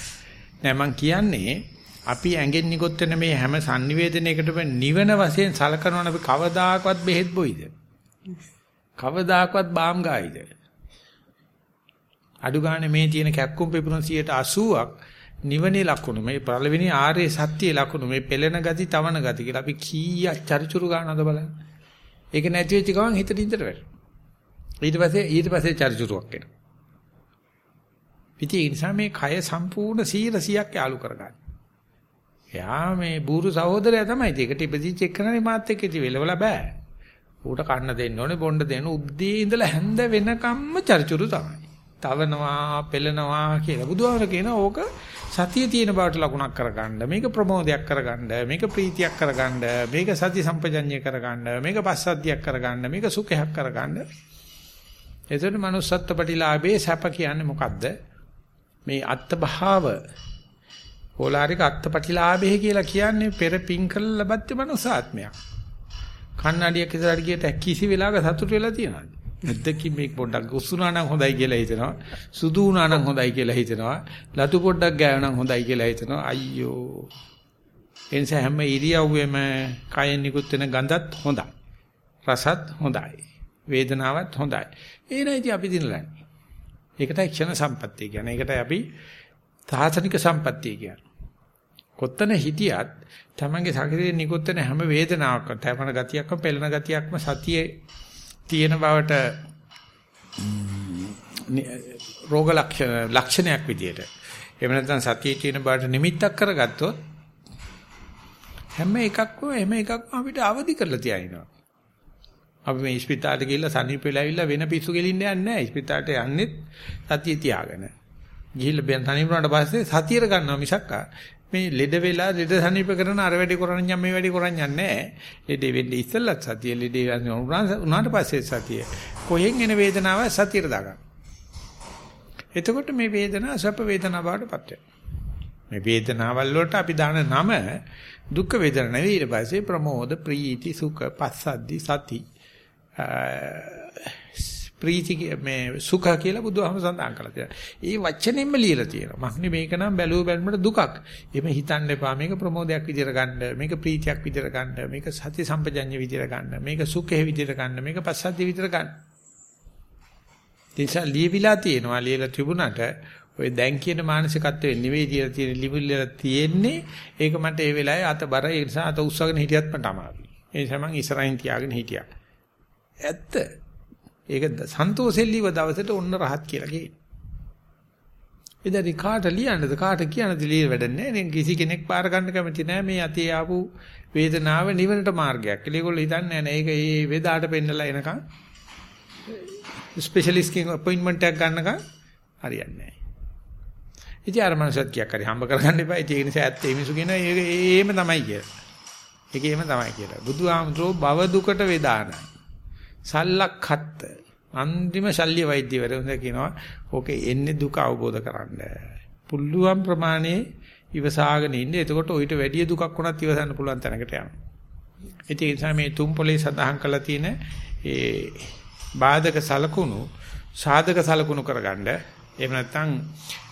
නෑ මං කියන්නේ අපි ඇඟෙන් නිකොත් වෙන මේ හැම sannivedanayකටම නිවන වශයෙන් සලකනවා අපි කවදාකවත් බෙහෙත් බොයිද? කවදාකවත් බාම් ගායිද? අඩු ගන්න මේ තියෙන කැක්කුම් පිපුණු 80ක් නිවනේ ලකුණු මේ පළවෙනි ආර්ය සත්‍යයේ ලකුණු මේ පෙළෙන ගති තවන ගති කියලා අපි කීයක් චරිචුරු ගන්නවද බලන්න. ඒක නැති වෙච්ච ගමන් හිතට ඉඳට වැටෙනවා. ඊට පස්සේ ඊට පස්සේ චරිචුරුවක් එනවා. ඉතින් ඒ නිසා මේ කය සම්පූර්ණ 100ක් යාලු කරගන්න. එයා මේ බూరు සහෝදරයා තමයි. ඒකට ඉපදිච්ච එක්කනනේ මාත් එක්ක ඉති වෙලවලා බෑ. ඌට කන්න දෙන්න ඕනේ, බොන්න දෙන්න උද්දී ඉඳලා හැන්ද වෙනකම්ම චර්චුරු තමයි. තවනවා, පෙළනවා කියලා බුදුහාමර කියන ඕක සතිය තියෙන බවට ලකුණක් කරගන්න. මේක ප්‍රමෝදයක් කරගන්න. මේක ප්‍රීතියක් කරගන්න. මේක සති සම්පජඤ්ඤය කරගන්න. මේක පස්සද්ධියක් කරගන්න. මේක සුඛයක් කරගන්න. එතකොට manussත්ත්ව ප්‍රතිලාභේ සැප කියන්නේ මොකද්ද? මේ අත්භාව ඕලාරික අත්පටිලාභය කියලා කියන්නේ පෙර පිං කළ ලබත්ත මනුසාත්මයක්. කන්නඩියක් ඉස්සරහට ගියට කිසි වෙලාවක සතුට වෙලා තියනවාද? නැද්දකින් මේක පොඩ්ඩක් උස්සුනා නම් හොඳයි කියලා හිතෙනවා. සුදු වුණා නම් හොඳයි කියලා හිතෙනවා. ලතු පොඩ්ඩක් ගෑවුවා නම් හොඳයි කියලා හිතෙනවා. අයියෝ. එනිසා හැම ඉරියව්වෙම කයෙන් නිකුත් වෙන ගඳත් හොඳයි. රසත් හොඳයි. වේදනාවත් හොඳයි. ඒ නයිති අපි දිනලන්නේ. ඒකටයි ක්ෂණ සම්පත්තිය කියන්නේ. ඒකටයි අපි සාසනික සම්පත්තිය කියන්නේ. කොත්තන හිටියත් තමන්ගේ ශරීරයේ නිකුත් වෙන හැම වේදනාවක්ම තැපෙන ගතියක්ම පෙළෙන ගතියක්ම සතියේ තියෙන බවට රෝග ලක්ෂණ ලක්ෂණයක් විදියට එහෙම නැත්නම් සතියේ තියෙන බවට නිමිත්තක් කරගත්තොත් හැම එකක්ම හැම එකක්ම අපිට අවදි කරලා තියාිනවා. අපි මේ ස්පිතාලෙට ගිහිල්ලා සනීප වෙලා ඇවිල්ලා වෙන පිස්සු ගෙලින්න යන්නේ නැහැ. ස්පිතාලට යන්නේ සතිය තියාගෙන. ගිහිල්ලා බෙන් තනි වුණාට පස්සේ සතියට ගන්නවා මිසක් මේ ලෙඩ වෙලා ලෙඩ සනීප කරන අර වැඩි කරන්නේ මේ වැඩි කරන්නේ නැහැ. ලෙඩ වෙන්නේ ඉස්සෙල්ලත් සතිය ලෙඩ උනාට පස්සේ සතිය. කොහෙන් එන වේදනාව සතියට දාගන්න. එතකොට මේ වේදනාව සැප වේදනාව බවටපත් මේ වේදනාවල් වලට අපි දාන නම දුක් වේදනා නෙවෙයි ඊට පස්සේ ප්‍රමෝද ප්‍රීති සුඛ පස්සද්දි සති ප්‍රීති මේ සුඛ කියලා බුදුහාම සඳහන් කරලා තියෙනවා. ඒ වචනෙන්ම ලියලා තියෙනවා. මහනි මේක නම් බැලුව බැලමුට දුකක්. එහෙම හිතන්න එපා. මේක ප්‍රමෝදයක් විදියට ගන්න. මේක ප්‍රීතියක් විදියට ගන්න. මේක සති සම්පජඤ්ඤ විදියට ගන්න. මේක සුඛේ විදියට ගන්න. මේක පස්සද්ධි විදියට ගන්න. තින්සා ලියවිලා තියෙනවා. ලියලා තිබුණාට ඔය දැන් කියන මානසිකත්වයේ නෙවෙයි කියලා තියෙන ලිවිල්ලා තියෙන්නේ. ඒක මට ඒ වෙලාවේ අත බර ඒ නිසා අත උස්සගෙන හිටියත් මට අමාරුයි. ඒ නිසා මං ඉස්සරහින් තියාගෙන හිටියා. ඇත්ත ඒක සන්තෝෂෙන් ලිව දවසට ඔන්න රහත් කියලා කියනවා. ඉතින් කාට ලියන්නද කාට කියන්නද ලිය වැඩන්නේ නැහැ. කිසි කෙනෙක් පාර ගන්න කැමති නැහැ මේ අතේ ආපු වේදනාව නිවනට මාර්ගයක්. ඒගොල්ලෝ හිතන්නේ නැහැ ඒක ඒ වේදාට පෙන්නලා එනකන් ස්පෙෂලිස්ට් කෙනෙක් අපොයින්ට්මන්ට් එකක් ගන්නකම් හරියන්නේ නැහැ. ඉතින් අර මනසත් කියක් හරි හම්බ කරගන්න එපා. ඒක නිසා ඇත්ත ඒ මිසු කියන ඒක ඒම තමයි කියලා. ඒක ඒම තමයි කියලා. බුදුහාමුදුරෝ භව දුකට වේදානයි. සල්ලක්හත්ත අන්තිම ශල්්‍ය වෛද්‍යවරුන්ද කියනවා ඕකේ එන්නේ දුක අවබෝධ කරගන්න. පුළුවන් ප්‍රමාණයේ ඉවසාගෙන ඉන්න. එතකොට ඌට වැඩි දුකක් වුණත් ඉවසන්න පුළුවන් තැනකට යනවා. ඒ නිසා මේ තුම් පොලේ සඳහන් කරලා තියෙන ඒ බාධක සලකුණු සාධක සලකුණු කරගන්න. එහෙම නැත්නම්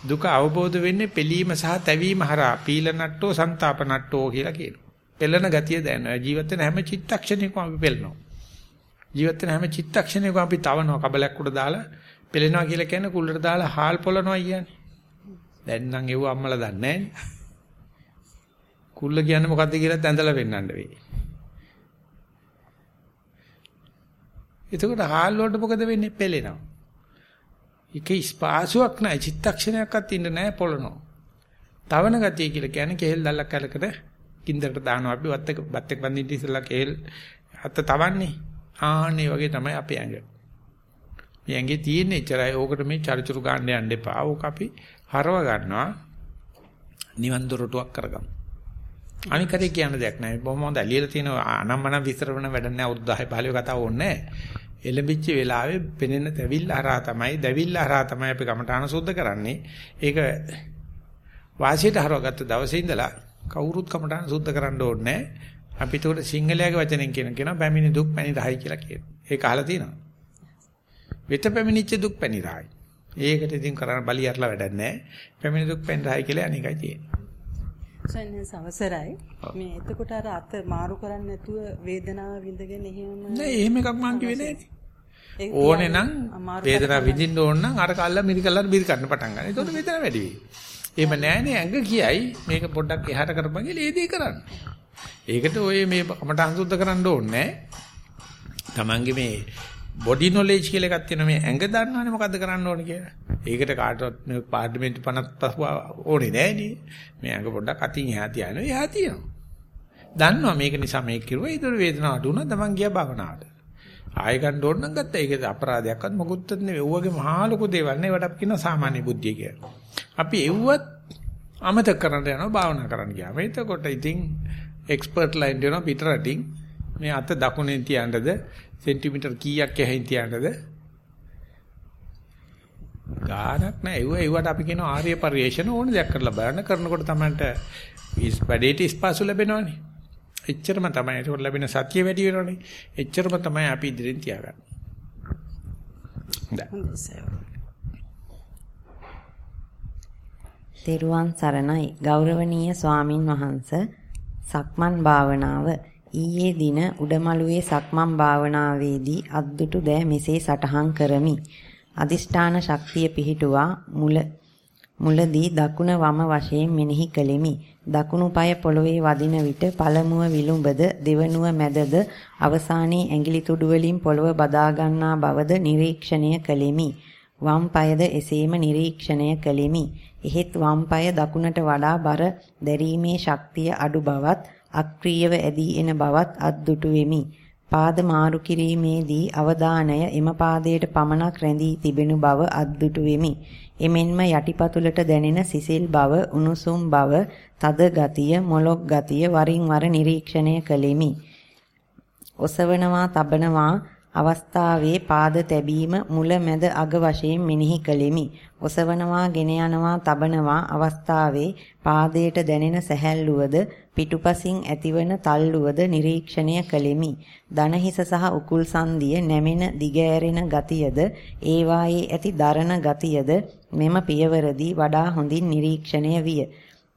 දුක අවබෝධ වෙන්නේ පිළීම සහ තැවීම හරහා පීල නට්ටෝ, ਸੰతాප නට්ටෝ කියලා කියනවා. පෙළෙන ගතිය දැනෙනවා. ජීවිතේ හැම චිත්තක්ෂණයකම අපි පෙළනවා. ජීවත් වෙන හැම චිත්තක්ෂණයකම අපි තවනවා කබලයක් උඩ දාලා පෙලෙනවා කියලා කියන්නේ කුල්ලට දාලා හාල් පොලනවා කියන්නේ. දැන් නම් ඒව අම්මලා දන්නේ නැහැ. කුල්ල කියන්නේ මොකද්ද කියලා ඇඳලා පෙන්නන්න වෙයි. එතකොට හාල් වලට මොකද වෙන්නේ? පෙලෙනවා. එක ස්පාසුවක් නැහැ. චිත්තක්ෂණයක්වත් ඉන්න නැහැ පොළනවා. තවන ගතිය කියලා කියන්නේ කෙහෙල් දැල්ලක් කලකට කින්දරට දානවා අපි වත්තක බත් එක්ක බඳින්න ඉස්සලා කෙහෙල් අත තවන්නේ. ආන්නේ වගේ තමයි අපේ ඇඟ. මේ ඇඟේ තියෙන එච්චරයි. ඕකට මේ චරිචුරු ගන්න යන්න එපා. ඕක අපි හරව ගන්නවා. නිවන් දොරටුවක් කරගමු. අනිකරේ කියන දෙයක් නැහැ. බොහොම හොඳ ඇලියලා තියෙන අනම්මනම් විස්තර වෙන වැඩ නැහැ. අවුරුදු 10 15 කතාව ඕනේ නැහැ. එළඹිච්ච වෙලාවේ පෙනෙන දැවිල්ල හරහා තමයි දැවිල්ල හරහා තමයි අපි කමඨාන සුද්ධ කරන්නේ. ඒක වාසියට හරවගත්ත දවසේ ඉඳලා කවුරුත් කමඨාන සුද්ධ කරන්න ඕනේ නැහැ. අපි ඒකට සිංහලයේ වචනෙන් කියන කෙනා පැමිණි දුක් පැණි රහයි කියලා කියනවා. ඒක අහලා තියෙනවා. වෙත පැමිණිච්ච දුක් පැණි රහයි. ඒකට ඉතින් කරන්න බලියarලා වැඩක් නැහැ. පැමිණි දුක් පැණි රහයි කියලා අනිකයි තියෙන්නේ. සන්නස් අවසරයි. මේ එතකොට අර අත මාරු කරන්නේ නැතුව වේදනාව විඳගෙන එහෙම නෑ එහෙම එකක් මං කිව්වේ නෑනේ. ඕනේ නම් වේදනාව විඳින්න ඕන නම් අර කල්ලා මිරිකල්ලා මිරි ගන්න පටන් ගන්න. ඒතකොට වේදනාව වැඩි වෙයි. එහෙම නෑනේ ඇඟ කියයි මේක පොඩ්ඩක් එහාට කරපන් කියලා ඒ දේ කරන්න. ඒකට ඔය මේ කමට අංශුද්ධ කරන්න ඕනේ නෑ. Tamange මේ බොඩි නොලෙජ් කියලා එකක් තියෙනවා මේ ඇඟ දන්නවනේ මොකද්ද කරන්න ඕනේ කියලා. ඒකට කාටවත් මේ පාර්ලිමේන්තු 55 ඕනේ නෑනේ. මේ ඇඟ පොඩ්ඩක් අතින් එහා තියනවා. එහා තියනවා. දන්නවා මේක නිසා මේක කිරුවා. ඒතර වේදනාව අඩු වුණා තමන් ගියා භවනාවට. ආයෙ ගන්න ඕන නම් ගත්තා. ඒක අපරාධයක්වත් මොකුත් නෙවෙයි. ඌවගේ මහා ලොකු දේවල් නේ වඩා කියන සාමාන්‍ය බුද්ධිය කියලා. අපි එව්වත් අමතක කරන්න යනවා භාවනා කරන්න ගියාම. එතකොට ඉතින් එක්ස්පර්ට් ලයින් දෙනවා පිට රටින්. මේ අත දකුණෙන් තියන්නද සෙන්ටිමීටර් කීයක් ඇහින් තියන්නද ගානක් නෑ. ඒව ඒවට අපි කියන ආර්ය පරිේශන ඕන දෙයක් කරලා බලන්න. කරනකොට තමන්ට වැඩේට ස්පාසු ලැබෙනවනේ. එච්චරම තමයි. ඒක ලැබෙන සතිය වැඩි වෙනවනේ. එච්චරම තමයි අපි ඉදිරියෙන් තියාගන්නේ. තෙරුවන් සරණයි. ගෞරවනීය ස්වාමින් වහන්ස සක්මන් භාවනාව ඊයේ දින උඩමළුවේ සක්මන් භාවනාවේදී අද්දුටු දෑ මෙසේ සටහන් කරමි. අදිෂ්ඨාන ශක්තිය පිහිටුවා මුල මුලදී දකුණ වම වශයෙන් මෙනෙහි කළෙමි. දකුණු පාය පොළවේ වදින විට පළමුව විලුඹද දෙවනුව මැදද අවසානයේ ඇඟිලි තුඩු වලින් පොළව බදා ගන්නා බවද නිරීක්ෂණය කළෙමි. වම් පායද එසේම නිරීක්ෂණය කළෙමි. එහෙත් වම් පාය දකුණට වඩා බර දැරීමේ ශක්තිය අඩු බවත් අක්‍රීයව ඇදී එන බවත් අද්දුටු වෙමි. පාද මාරු කිරීමේදී අවධානය එම පාදයට පමණක් රැඳී තිබෙනු බව අද්දුටු වෙමි. එමෙන්ම යටිපතුලට දැනෙන සිසිල් බව, උණුසුම් බව, තද ගතිය, මොලොක් ගතිය වරින් වර නිරීක්ෂණය කළෙමි. ඔසවනවා, තබනවා අවස්ථාවේ පාද තැබීම මුල මැද අග වශයෙන් මෙනෙහි කළෙමි. ඔසවනවා, ගෙන යනවා, තබනවා අවස්ථාවේ පාදයට දැනෙන සැහැල්ලුවද පිටුපසින් ඇතිවන තල්ලුවද නිරීක්ෂණය කළෙමි. දනහිස සහ උකුල් සංදිය නැමෙන දිගෑරෙන ගතියද ඒවායේ ඇති දරණ ගතියද මෙම පියවරදී වඩා හොඳින් නිරීක්ෂණය විය.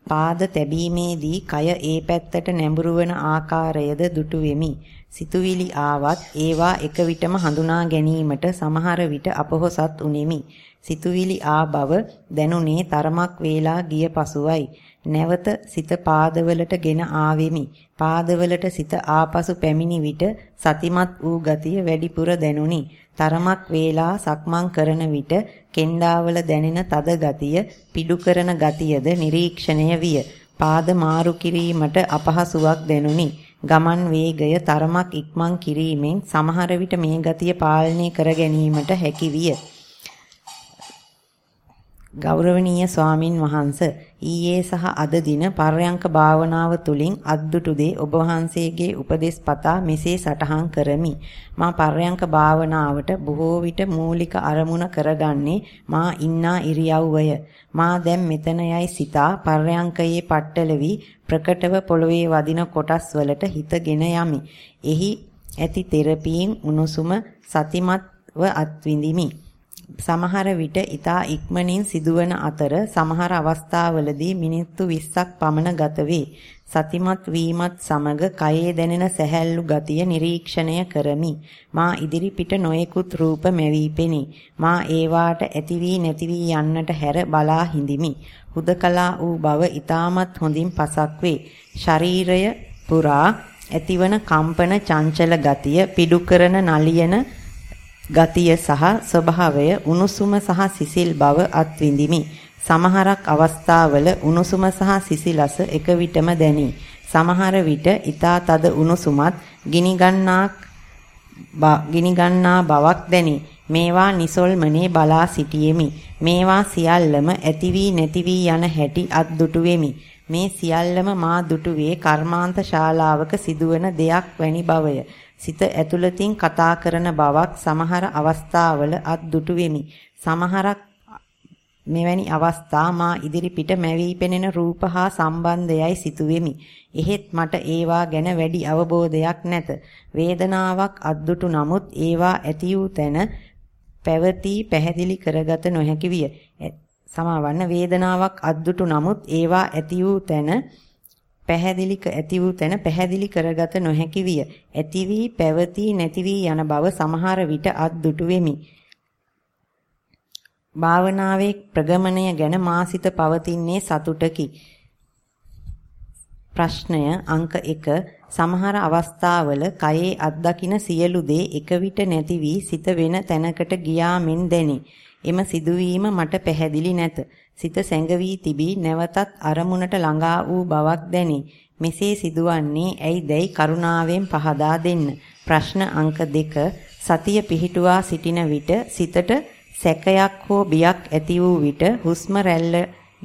පාද තැබීමේදී කය ඒ පැත්තට නැඹුරු වන ආකාරයද දුටු වෙමි. සිතුවිලි ආවත් ඒවා එක විටම හඳුනා ගැනීමට සමහර විට අපොහසත් උනේමි. සිතුවිලි ආ බව දැනුනේ තරමක් වේලා ගිය පසුවයි. නැවත සිත පාදවලට ගෙන ආවෙමි. පාදවලට සිත ආපසු පැමිණි විට සතිමත් වූ ගතිය වැඩිපුර දැනුනි. තරමක් වේලා සක්මන් කරන විට කෙන්ඩාවල දැනෙන තද ගතිය, පිඩු කරන ගතියද නිරීක්ෂණය විය. පාද මාරු කිරීමට අපහසුාවක් දැනුනි. ගමන් වේගය තරමක් ඉක්මන් කිරීමෙන් සමහර විට මේ ගතිය පාලනය කර ගැනීමට හැකි විය. ගෞරවනීය ස්වාමින් වහන්ස ඊයේ සහ අද දින පර්යංක භාවනාව තුලින් අද්දුටු දේ ඔබ වහන්සේගේ උපදෙස් පතා මෙසේ සටහන් කරමි. මා පර්යංක භාවනාවට බොහෝ විට මූලික අරමුණ කරගන්නේ මා ඉන්නා ඉරියව්වය. මා දැන් මෙතන යයි සිතා පර්යංකයේ පట్టල වී ප්‍රකටව පොළවේ වදින කොටස් වලට හිතගෙන යමි. එහි ඇති තෙරපීන් උණුසුම සතිමත්ව අත්විඳිමි. සමහර විට ඊතා ඉක්මනින් සිදුවන අතර සමහර අවස්ථාවලදී මිනිත්තු 20ක් පමණ ගත වේ. සතිමත් වීමත් සමග කයේ දැනෙන සැහැල්ලු ගතිය නිරීක්ෂණය කරමි. මා ඉදිරි පිට නොයෙකුත් රූප මැවී පෙනී. මා ඒවාට ඇති වී නැති වී යන්නට හැර බලා හිඳිමි. හුදකලා වූ බව ඊටමත් හොඳින් පසක් වේ. ශරීරය පුරා ඇතිවන කම්පන චංචල ගතිය පිඩු කරන නලියන ගතිය සහ ස්වභාවය උණුසුම සහ සිසිල් බව අත්විඳිමි. සමහරක් අවස්ථාවල උණුසුම සහ සිසිලස එක විටම දැනේ. සමහර විට ඊතා තද උණුසුමත් ගිනි ගන්නාක් ගිනි ගන්නා බවක් දැනේ. මේවා නිසොල්මනේ බලා සිටියෙමි. මේවා සියල්ලම ඇති වී නැති වී යන හැටි අත්දුටු වෙමි. මේ සියල්ලම මා දුටුවේ කර්මාන්ත ශාලාවක සිදුවන දෙයක් වැනි බවය. සිත ඇතුළතින් කතා කරන බවක් සමහර අවස්ථාවල අත්දුටු වෙමි. සමහරක් මෙවැනි අවස්ථා මා ඉදිරිපිට මැවී පෙනෙන රූප හා සම්බන්ධයයි සිතුවෙමි. එහෙත් මට ඒවා ගැන වැඩි අවබෝධයක් නැත. වේදනාවක් අද්දුටු නමුත් ඒවා ඇති වූ තැන පැවති පැහැදිලි කරගත නොහැකි විය. සමාවන්න වේදනාවක් අද්දුටු නමුත් ඒවා ඇති වූ තැන පැහැදිලි ඇති වූ තැන පැහැදිලි කරගත නොහැකි විය. ඇති වී පැවති නැති වී යන බව සමහර විට අද්දුටු වෙමි. භාවනාවේ ප්‍රගමණය ගැන මාසිත පවතින්නේ සතුටකි. ප්‍රශ්නය අංක 1 සමහර අවස්ථාවල කයේ අත්දකින සියලු දේ එක විට නැති වී සිත වෙන තැනකට ගියා මෙන් දැනේ. එම සිදුවීම මට පැහැදිලි නැත. සිත සැඟවී තිබී නැවතත් අරමුණට ළඟා වූ බවක් දැනේ. මෙසේ සිදුවන්නේ ඇයිදැයි කරුණාවෙන් පහදා දෙන්න. ප්‍රශ්න අංක 2 සතිය පිහිටුවා සිටින විට සිතට සැකයක් හෝ බියක් ඇති වූ විට හුස්ම රැල්ල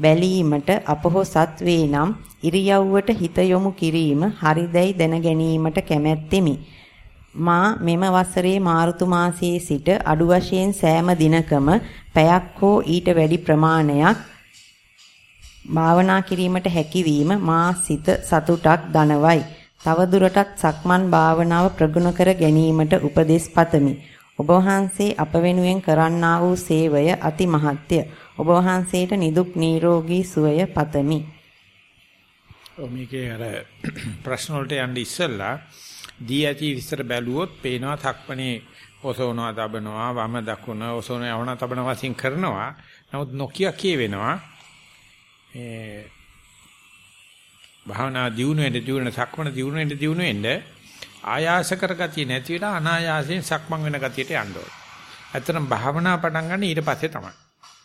බැලීමට අපොහොසත් වේ නම් ඉරියව්වට හිත යොමු කිරීම හරිදැයි දැන ගැනීමට කැමැත්තෙමි. මා මෙම වසරේ මාර්තු මාසයේ සිට අඩු වශයෙන් සෑම දිනකම පැයක් හෝ ඊට වැඩි ප්‍රමාණයක් භාවනා කිරීමට හැකියවීම මා සිත සතුටක් දනවයි. තවදුරටත් සක්මන් භාවනාව ප්‍රගුණ කර ගැනීමට උපදෙස් පතමි. ඔබ වහන්සේ අප වෙනුවෙන් කරන්නා වූ සේවය අති මහත්ය. ඔබ වහන්සේට නිදුක් නිරෝගී සුවය පතමි. මේකේ අර [clears throat] ප්‍රශ්න වලට යන්න ඉස්සෙල්ලා දී ඇති විස්තර බැලුවොත් පේනවා තක්පනේ ඔසවනවා තබනවා වම දකුණ ඔසවන යවන තබන වශයෙන් කරනවා. නමුත් නොකිය කියවෙනවා. ඒ භාවනා දියුණු වෙන්න දියුණු සක්මන දියුණු වෙන්න දියුණු වෙන්න ආයාස කරගතිය නැති වෙලා අනායාසයෙන් සක්මන් වෙන ගතියට යන්න ඕනේ. ඇත්තටම භාවනා පටන් ගන්න ඊට පස්සේ තමයි.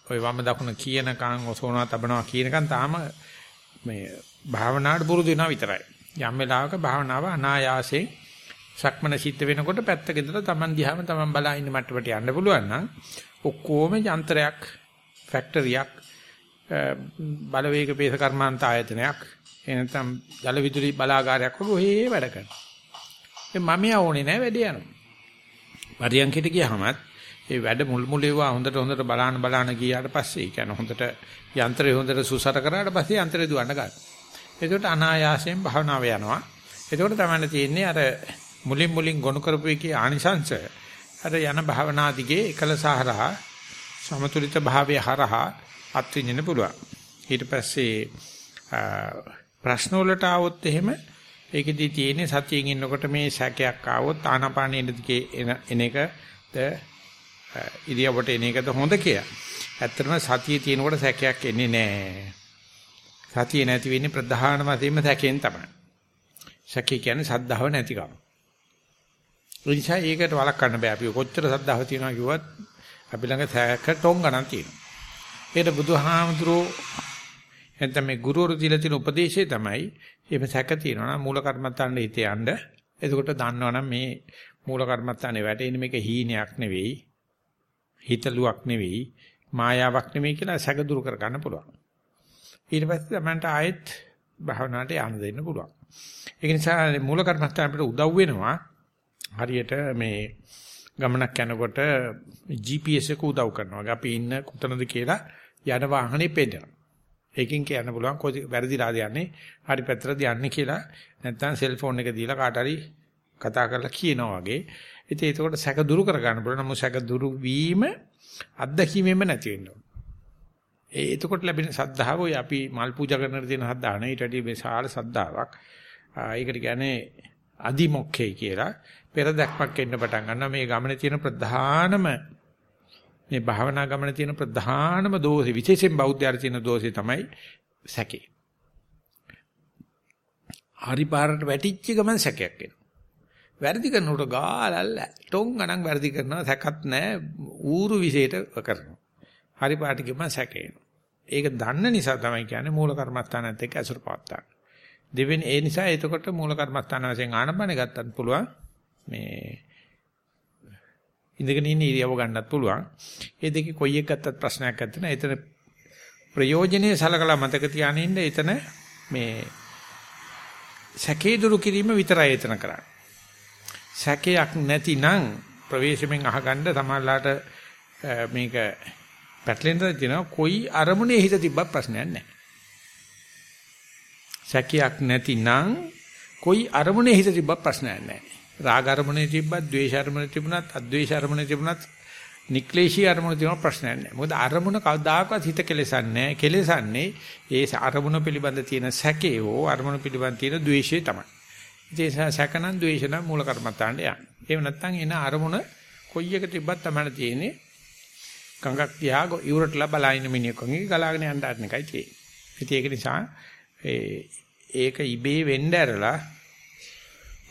ওই වම දකුණ කියනකන් ඔසවනවා තබනවා කියනකන් තාම මේ භාවනාවට පුරුදු වෙනවා විතරයි. යම් වෙලාවක භාවනාව අනායාසයෙන් සක්මන සිද්ධ වෙනකොට පැත්තක ඉඳලා Taman දිහාම Taman බලා ඉන්න මට්ටමට යන්න පුළුවන් නම් ඔක්කොම යන්ත්‍රයක් ෆැක්ටරියක් බලවේග පේස කර්මාන්ත ආයතනයක් එනතම් ජල විදුලි බලාගාරයක් වගේ ඔහේ වැඩ කරනවා. ඒ මම යෝනේ නැහැ වැඩ යනවා. පරියන්කිට ගියහමත් ඒ වැඩ මුල් මුල් ඒවා හොඳට හොඳට බලාන බලාන ගියාට පස්සේ ඒ කියන්නේ හොඳට යන්ත්‍රය හොඳට සුසර කරාට පස්සේ යන්ත්‍රය දුවන්න ගන්නවා. එතකොට අනායාසයෙන් භාවනාව යනවා. එතකොට තමයි තියෙන්නේ අර මුලින් මුලින් ගොනු කරපු එකේ ආනිසංශ අර යන භාවනා දිගේ එකලසහරහා සමතුලිත භාවය හරහා අත්විඳින්න පුළුවන්. ඊට පස්සේ ප්‍රශ්න වලට આવොත් එහෙම ඒකෙදි තියෙන්නේ සතියෙන් ඉන්නකොට මේ සැකයක් ආවොත් ආනාපානෙ දිගේ එන එකද ඉරියවට එන එකද හොඳ කියලා. ඇත්තටම සතියේ තියෙනකොට සැකයක් එන්නේ නැහැ. සතිය නැති වෙන්නේ ප්‍රධාන වශයෙන්ම සැකෙන් තමයි. සැකේ කියන්නේ සද්ධාව නැතිකම. ඒ නිසා ඒකට වළක්වන්න බෑ. අපි කොච්චර සද්ධාව තියනවා කිව්වත් අපි ළඟ සැක ටොං ගණන් තියෙනවා. ඒකට බුදුහාමුදුරෝ එතන මේ ගුරුවරු දීලා තියෙන උපදේශය තමයි මේ සැක තියෙනවා නම් මූල කර්මත්තාන්න හිත යන්න. එතකොට දන්නවනම් මේ මූල කර්මත්තානේ වැටෙන්නේ මේක හීනයක් නෙවෙයි. හිතලුවක් නෙවෙයි. මායාවක් නෙවෙයි කියලා සැක දුරු කර ගන්න පුළුවන්. ඊට පස්සේ තමන්ට ආයෙත් භාවනාවට යන්න දෙන්න පුළුවන්. ඒක නිසා මූල කර්මස්ථාන අපිට උදව් වෙනවා. හරියට මේ ගමනක් යනකොට GPS එක උදව් කරනවා. අපි ඉන්න කොතනද කියලා යන වාහනේ පෙන්නනවා. ඒකෙන් කියන්න පුළුවන් කොයි වැරදිලාද යන්නේ හරි පැත්තටද යන්නේ කියලා නැත්නම් සෙල්ෆෝන් එක දීලා කාට හරි කතා කරලා කියනවා වගේ. ඉතින් ඒකට සැක දුරු කර ගන්න පුළුවන්. නමුත් සැක දුරු වීම අත්දැකීමෙම නැති වෙන්න ඕන. ඒ එතකොට ලැබෙන සද්ධාව ඔය අපි මල් පූජා කරනකොට තියෙන සද්ධාව නේ ඊට වඩා විශාල සද්ධාාවක්. ඒකට කියන්නේ අදිමොක්ඛේ කියලා පෙර දැක්මක් එන්න පටන් ගන්නවා මේ ගමනේ තියෙන ප්‍රධානම මේ භාවනා ගමනේ තියෙන ප්‍රධානම දෝෂේ විශේෂයෙන් බෞද්ධයර තියෙන දෝෂේ තමයි සැකේ. හරි පාරට වැටිච්ච ගමන් සැකයක් එනවා. වැරදි කරනකොට ගාලල්ල ටොං ගණන් වැරදි කරනවා සැකත් නැහැ ඌරු විශේෂයට කරනවා. හරි පාට ගියම සැකේනවා. ඒක දන්න නිසා තමයි කියන්නේ මූල කර්මස්ථානත් එක්ක අසුර පාත්තා. දෙවෙනි ඒ නිසා එතකොට මූල කර්මස්ථාන වශයෙන් ආනපන ගත්තත් පුළුවන් මේ ඉඳගෙන ඉන්න ඉරියව ගන්නත් පුළුවන්. ඒ දෙකේ කොයි එක ගත්තත් ප්‍රශ්නයක් නැත්නම් එතන ප්‍රයෝජනෙයි සලකලා මතක තියාගෙන ඉන්න එතන මේ සැකේ දුරු කිරීම විතරයි එතන කරන්නේ. සැකයක් නැතිනම් ප්‍රවේශමෙන් අහගන්න තමයිලාට මේක පැටලෙන්න තියෙනවා කොයි අරමුණේ හිත තිබ්බත් ප්‍රශ්නයක් නැහැ. සැකයක් නැතිනම් කොයි අරමුණේ හිත තිබ්බත් ප්‍රශ්නයක් නැහැ. රාග අරමුණේ තිබ්බත්, ද්වේෂ අරමුණේ තිබුණත්, අද්වේෂ අරමුණේ තිබුණත්, නික්ලේශී අරමුණේ තිබුණත් ප්‍රශ්නයක් නැහැ. මොකද අරමුණ කවදාකවත් හිත කෙලෙසන්නේ නැහැ. කෙලෙසන්නේ ඒ අරමුණ පිළිබඳ තියෙන සැකේ හෝ අරමුණ පිළිබඳ තියෙන ද්වේෂය තමයි. ඒ සැකනම් ද්වේෂනම් මූල කර්මත්තාන්ට යන්නේ. එහෙම නැත්නම් එන අරමුණ කොයි එක තිබ්බත් තමයි තියෙන්නේ ගඟක් තියා ඉවුරටලා බලන මිනිහෙක් වගේ ගලාගෙන යන්න හදන එකයි තියෙන්නේ. ඉතින් ඒක නිසා ඒක ඉබේ වෙන්න ඇරලා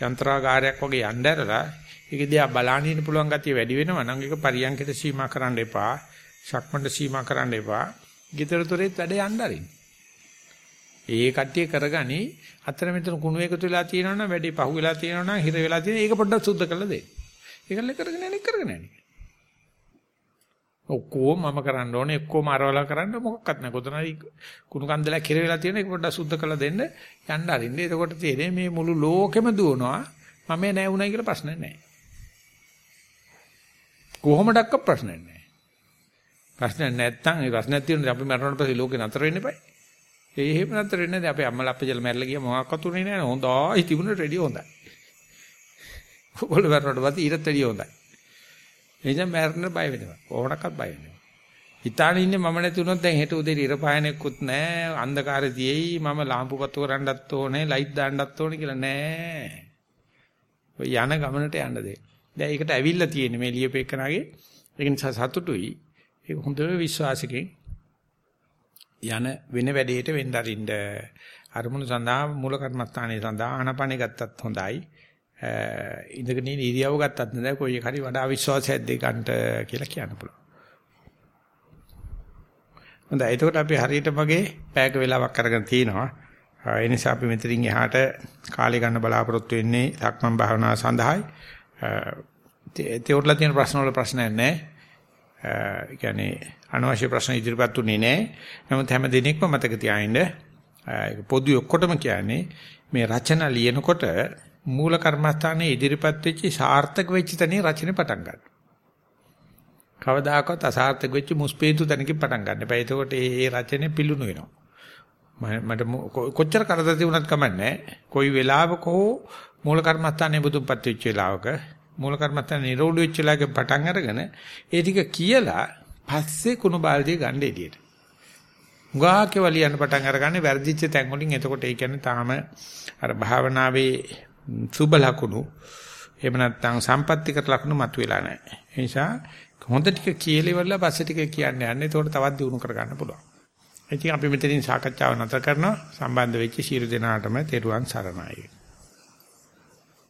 යන්ත්‍රාගාරයක් වගේ යන්න ඇරලා ඒක දිහා බලන්න ඉන්න පුළුවන් ගතිය වැඩි වෙනවා නම් ඒක පරියන්කට සීමා කරන්න එපා. ශක්මණට සීමා කරන්න එපා. ගිතරතොරේත් වැඩ යන්න අරින්න. ඒ කට්ටිය කරගනි අතර මෙතන කුණු එකතු වෙලා තියෙනවනම් වැඩි පහු වෙලා තියෙනවනම් හිර වෙලා තියෙන ඒක පොඩ්ඩක් සුද්ධ කරලා දෙන්න. ඒකල්ල කරගෙන යන්නේ කරගෙන යන්නේ. ඔක්කොම මම කරන්න ඕනේ ඔක්කොම අරවලා කරන්න මොකක්වත් නැහැ. කොතනයි කුණු කන්දලක් කිර වෙලා තියෙන එක පොඩ්ඩක් සුද්ධ කරලා දෙන්න යන්න අරින්න. එතකොට තේරෙන්නේ මේ මුළු ලෝකෙම දුවනවා. මම නෑ උනායි කියලා ප්‍රශ්නයක් නැහැ. කොහොමඩක්ක ප්‍රශ්නයක් නැහැ. ප්‍රශ්නයක් නැත්තම් ඒ ප්‍රශ්නයක් තියෙනවා අපි මරණයට පස්සේ ලෝකේ නතර වෙන්න එපා. ඒ එහෙම නතර වෙන්නේ නැහැ. අපේ අම්මලා අප්පජල මැරලා ගියා මොකක්වත් උනේ නැහැ. හොඳයි තිබුණට රෙඩිය හොඳයි. ඔයගොල්ලෝ මරණයට පස්සේ ඊටත් රෙඩිය හොඳයි. එනිසා මැරෙන්න බය වෙනවා. කොහොමඩක්වත් බය වෙනවා. හිතාන ඉන්නේ මම නැති වුණොත් දැන් හෙට උදේ ඉර පායනෙකුත් නැහැ. අන්ධකාරය තියෙයි. මම ලාම්පු පත්තු කරන්නත් ඕනේ, ලයිට් දාන්නත් ඕනේ කියලා නෑ. ඔය යන ගමනට යන්න දෙන්න. දැන් ඒකට ඇවිල්ලා තියෙන්නේ මේ ලියපෙකනාගේ. ඒක නිසා සතුටුයි. ඒක හොඳ විශ්වාසකෙන් යන වෙන වැඩේට වෙන්න අරින්න. අරමුණු සඳහා මූල කර්මස්ථානයේ සඳහා ආනපනෙ ගත්තත් හොඳයි. ඉඳගෙන ඉන්න ඉරියව ගත්තත් නේද කොයි එක හරි වඩා විශ්වාසයක් දෙකන්ට කියලා කියන්න පුළුවන්. හොඳයි එතකොට අපි හරියට වගේ පැයක වෙලාවක් අරගෙන තිනවා. ඒ නිසා අපි මෙතනින් එහාට කාලය ගන්න බලාපොරොත්තු වෙන්නේ ලක්මන් භාවනාව සඳහායි. ඒතකොටලා තියෙන ප්‍රශ්න වල ප්‍රශ්නයක් නැහැ. ඒ කියන්නේ අනවශ්‍ය ප්‍රශ්න ඉදිරිපත් උනේ නැහැ. නමුත් හැම දිනෙකම මතක තියාගන්න පොදු ඔක්කොටම කියන්නේ මේ රචන ලියනකොට මූල කර්මස්ථානයේ ඉදිරිපත් වෙච්ච සාර්ථක වෙච්ච තැනේ රචනේ පටන් ගන්න. කවදාකවත් අසාර්ථක වෙච්ච මුස්පේතු තැනකින් පටන් ගන්න. බෑ එතකොට ඒ රචනේ පිලුණු වෙනවා. මට කොච්චර කරදර තිබුණත් කමන්නේ කොයි වෙලාවක හෝ මූල කර්මස්ථානයේ බුදුන්පත් වෙච්ච වෙලාවක මූල කර්මස්ථානයේ නිරෝධ වෙච්ච වෙලාවක පටන් අරගෙන ඒ ටික කියලා පස්සේ කුණු බාල්දිය ගන්න එළියට. උගාකේ වලියන්න පටන් අරගන්නේ වැරදිච්ච තැන් වලින් එතකොට ඒ කියන්නේ තාම අර භාවනාවේ සුබ ලකුණු එහෙම නැත්නම් සම්පත්‍තිකර ලකුණු මතුවෙලා නැහැ. ඒ නිසා හොඳ ටික කියලෙවලා පස්සේ ටික කියන්න යන්නේ. ඒකට තවත් දියුණු කරගන්න පුළුවන්. ඉතින් අපි මෙතනින් සාකච්ඡාව නතර කරනවා. සම්බන්ධ වෙච්ච ශීරු දෙනාටම තෙරුවන් සරණයි.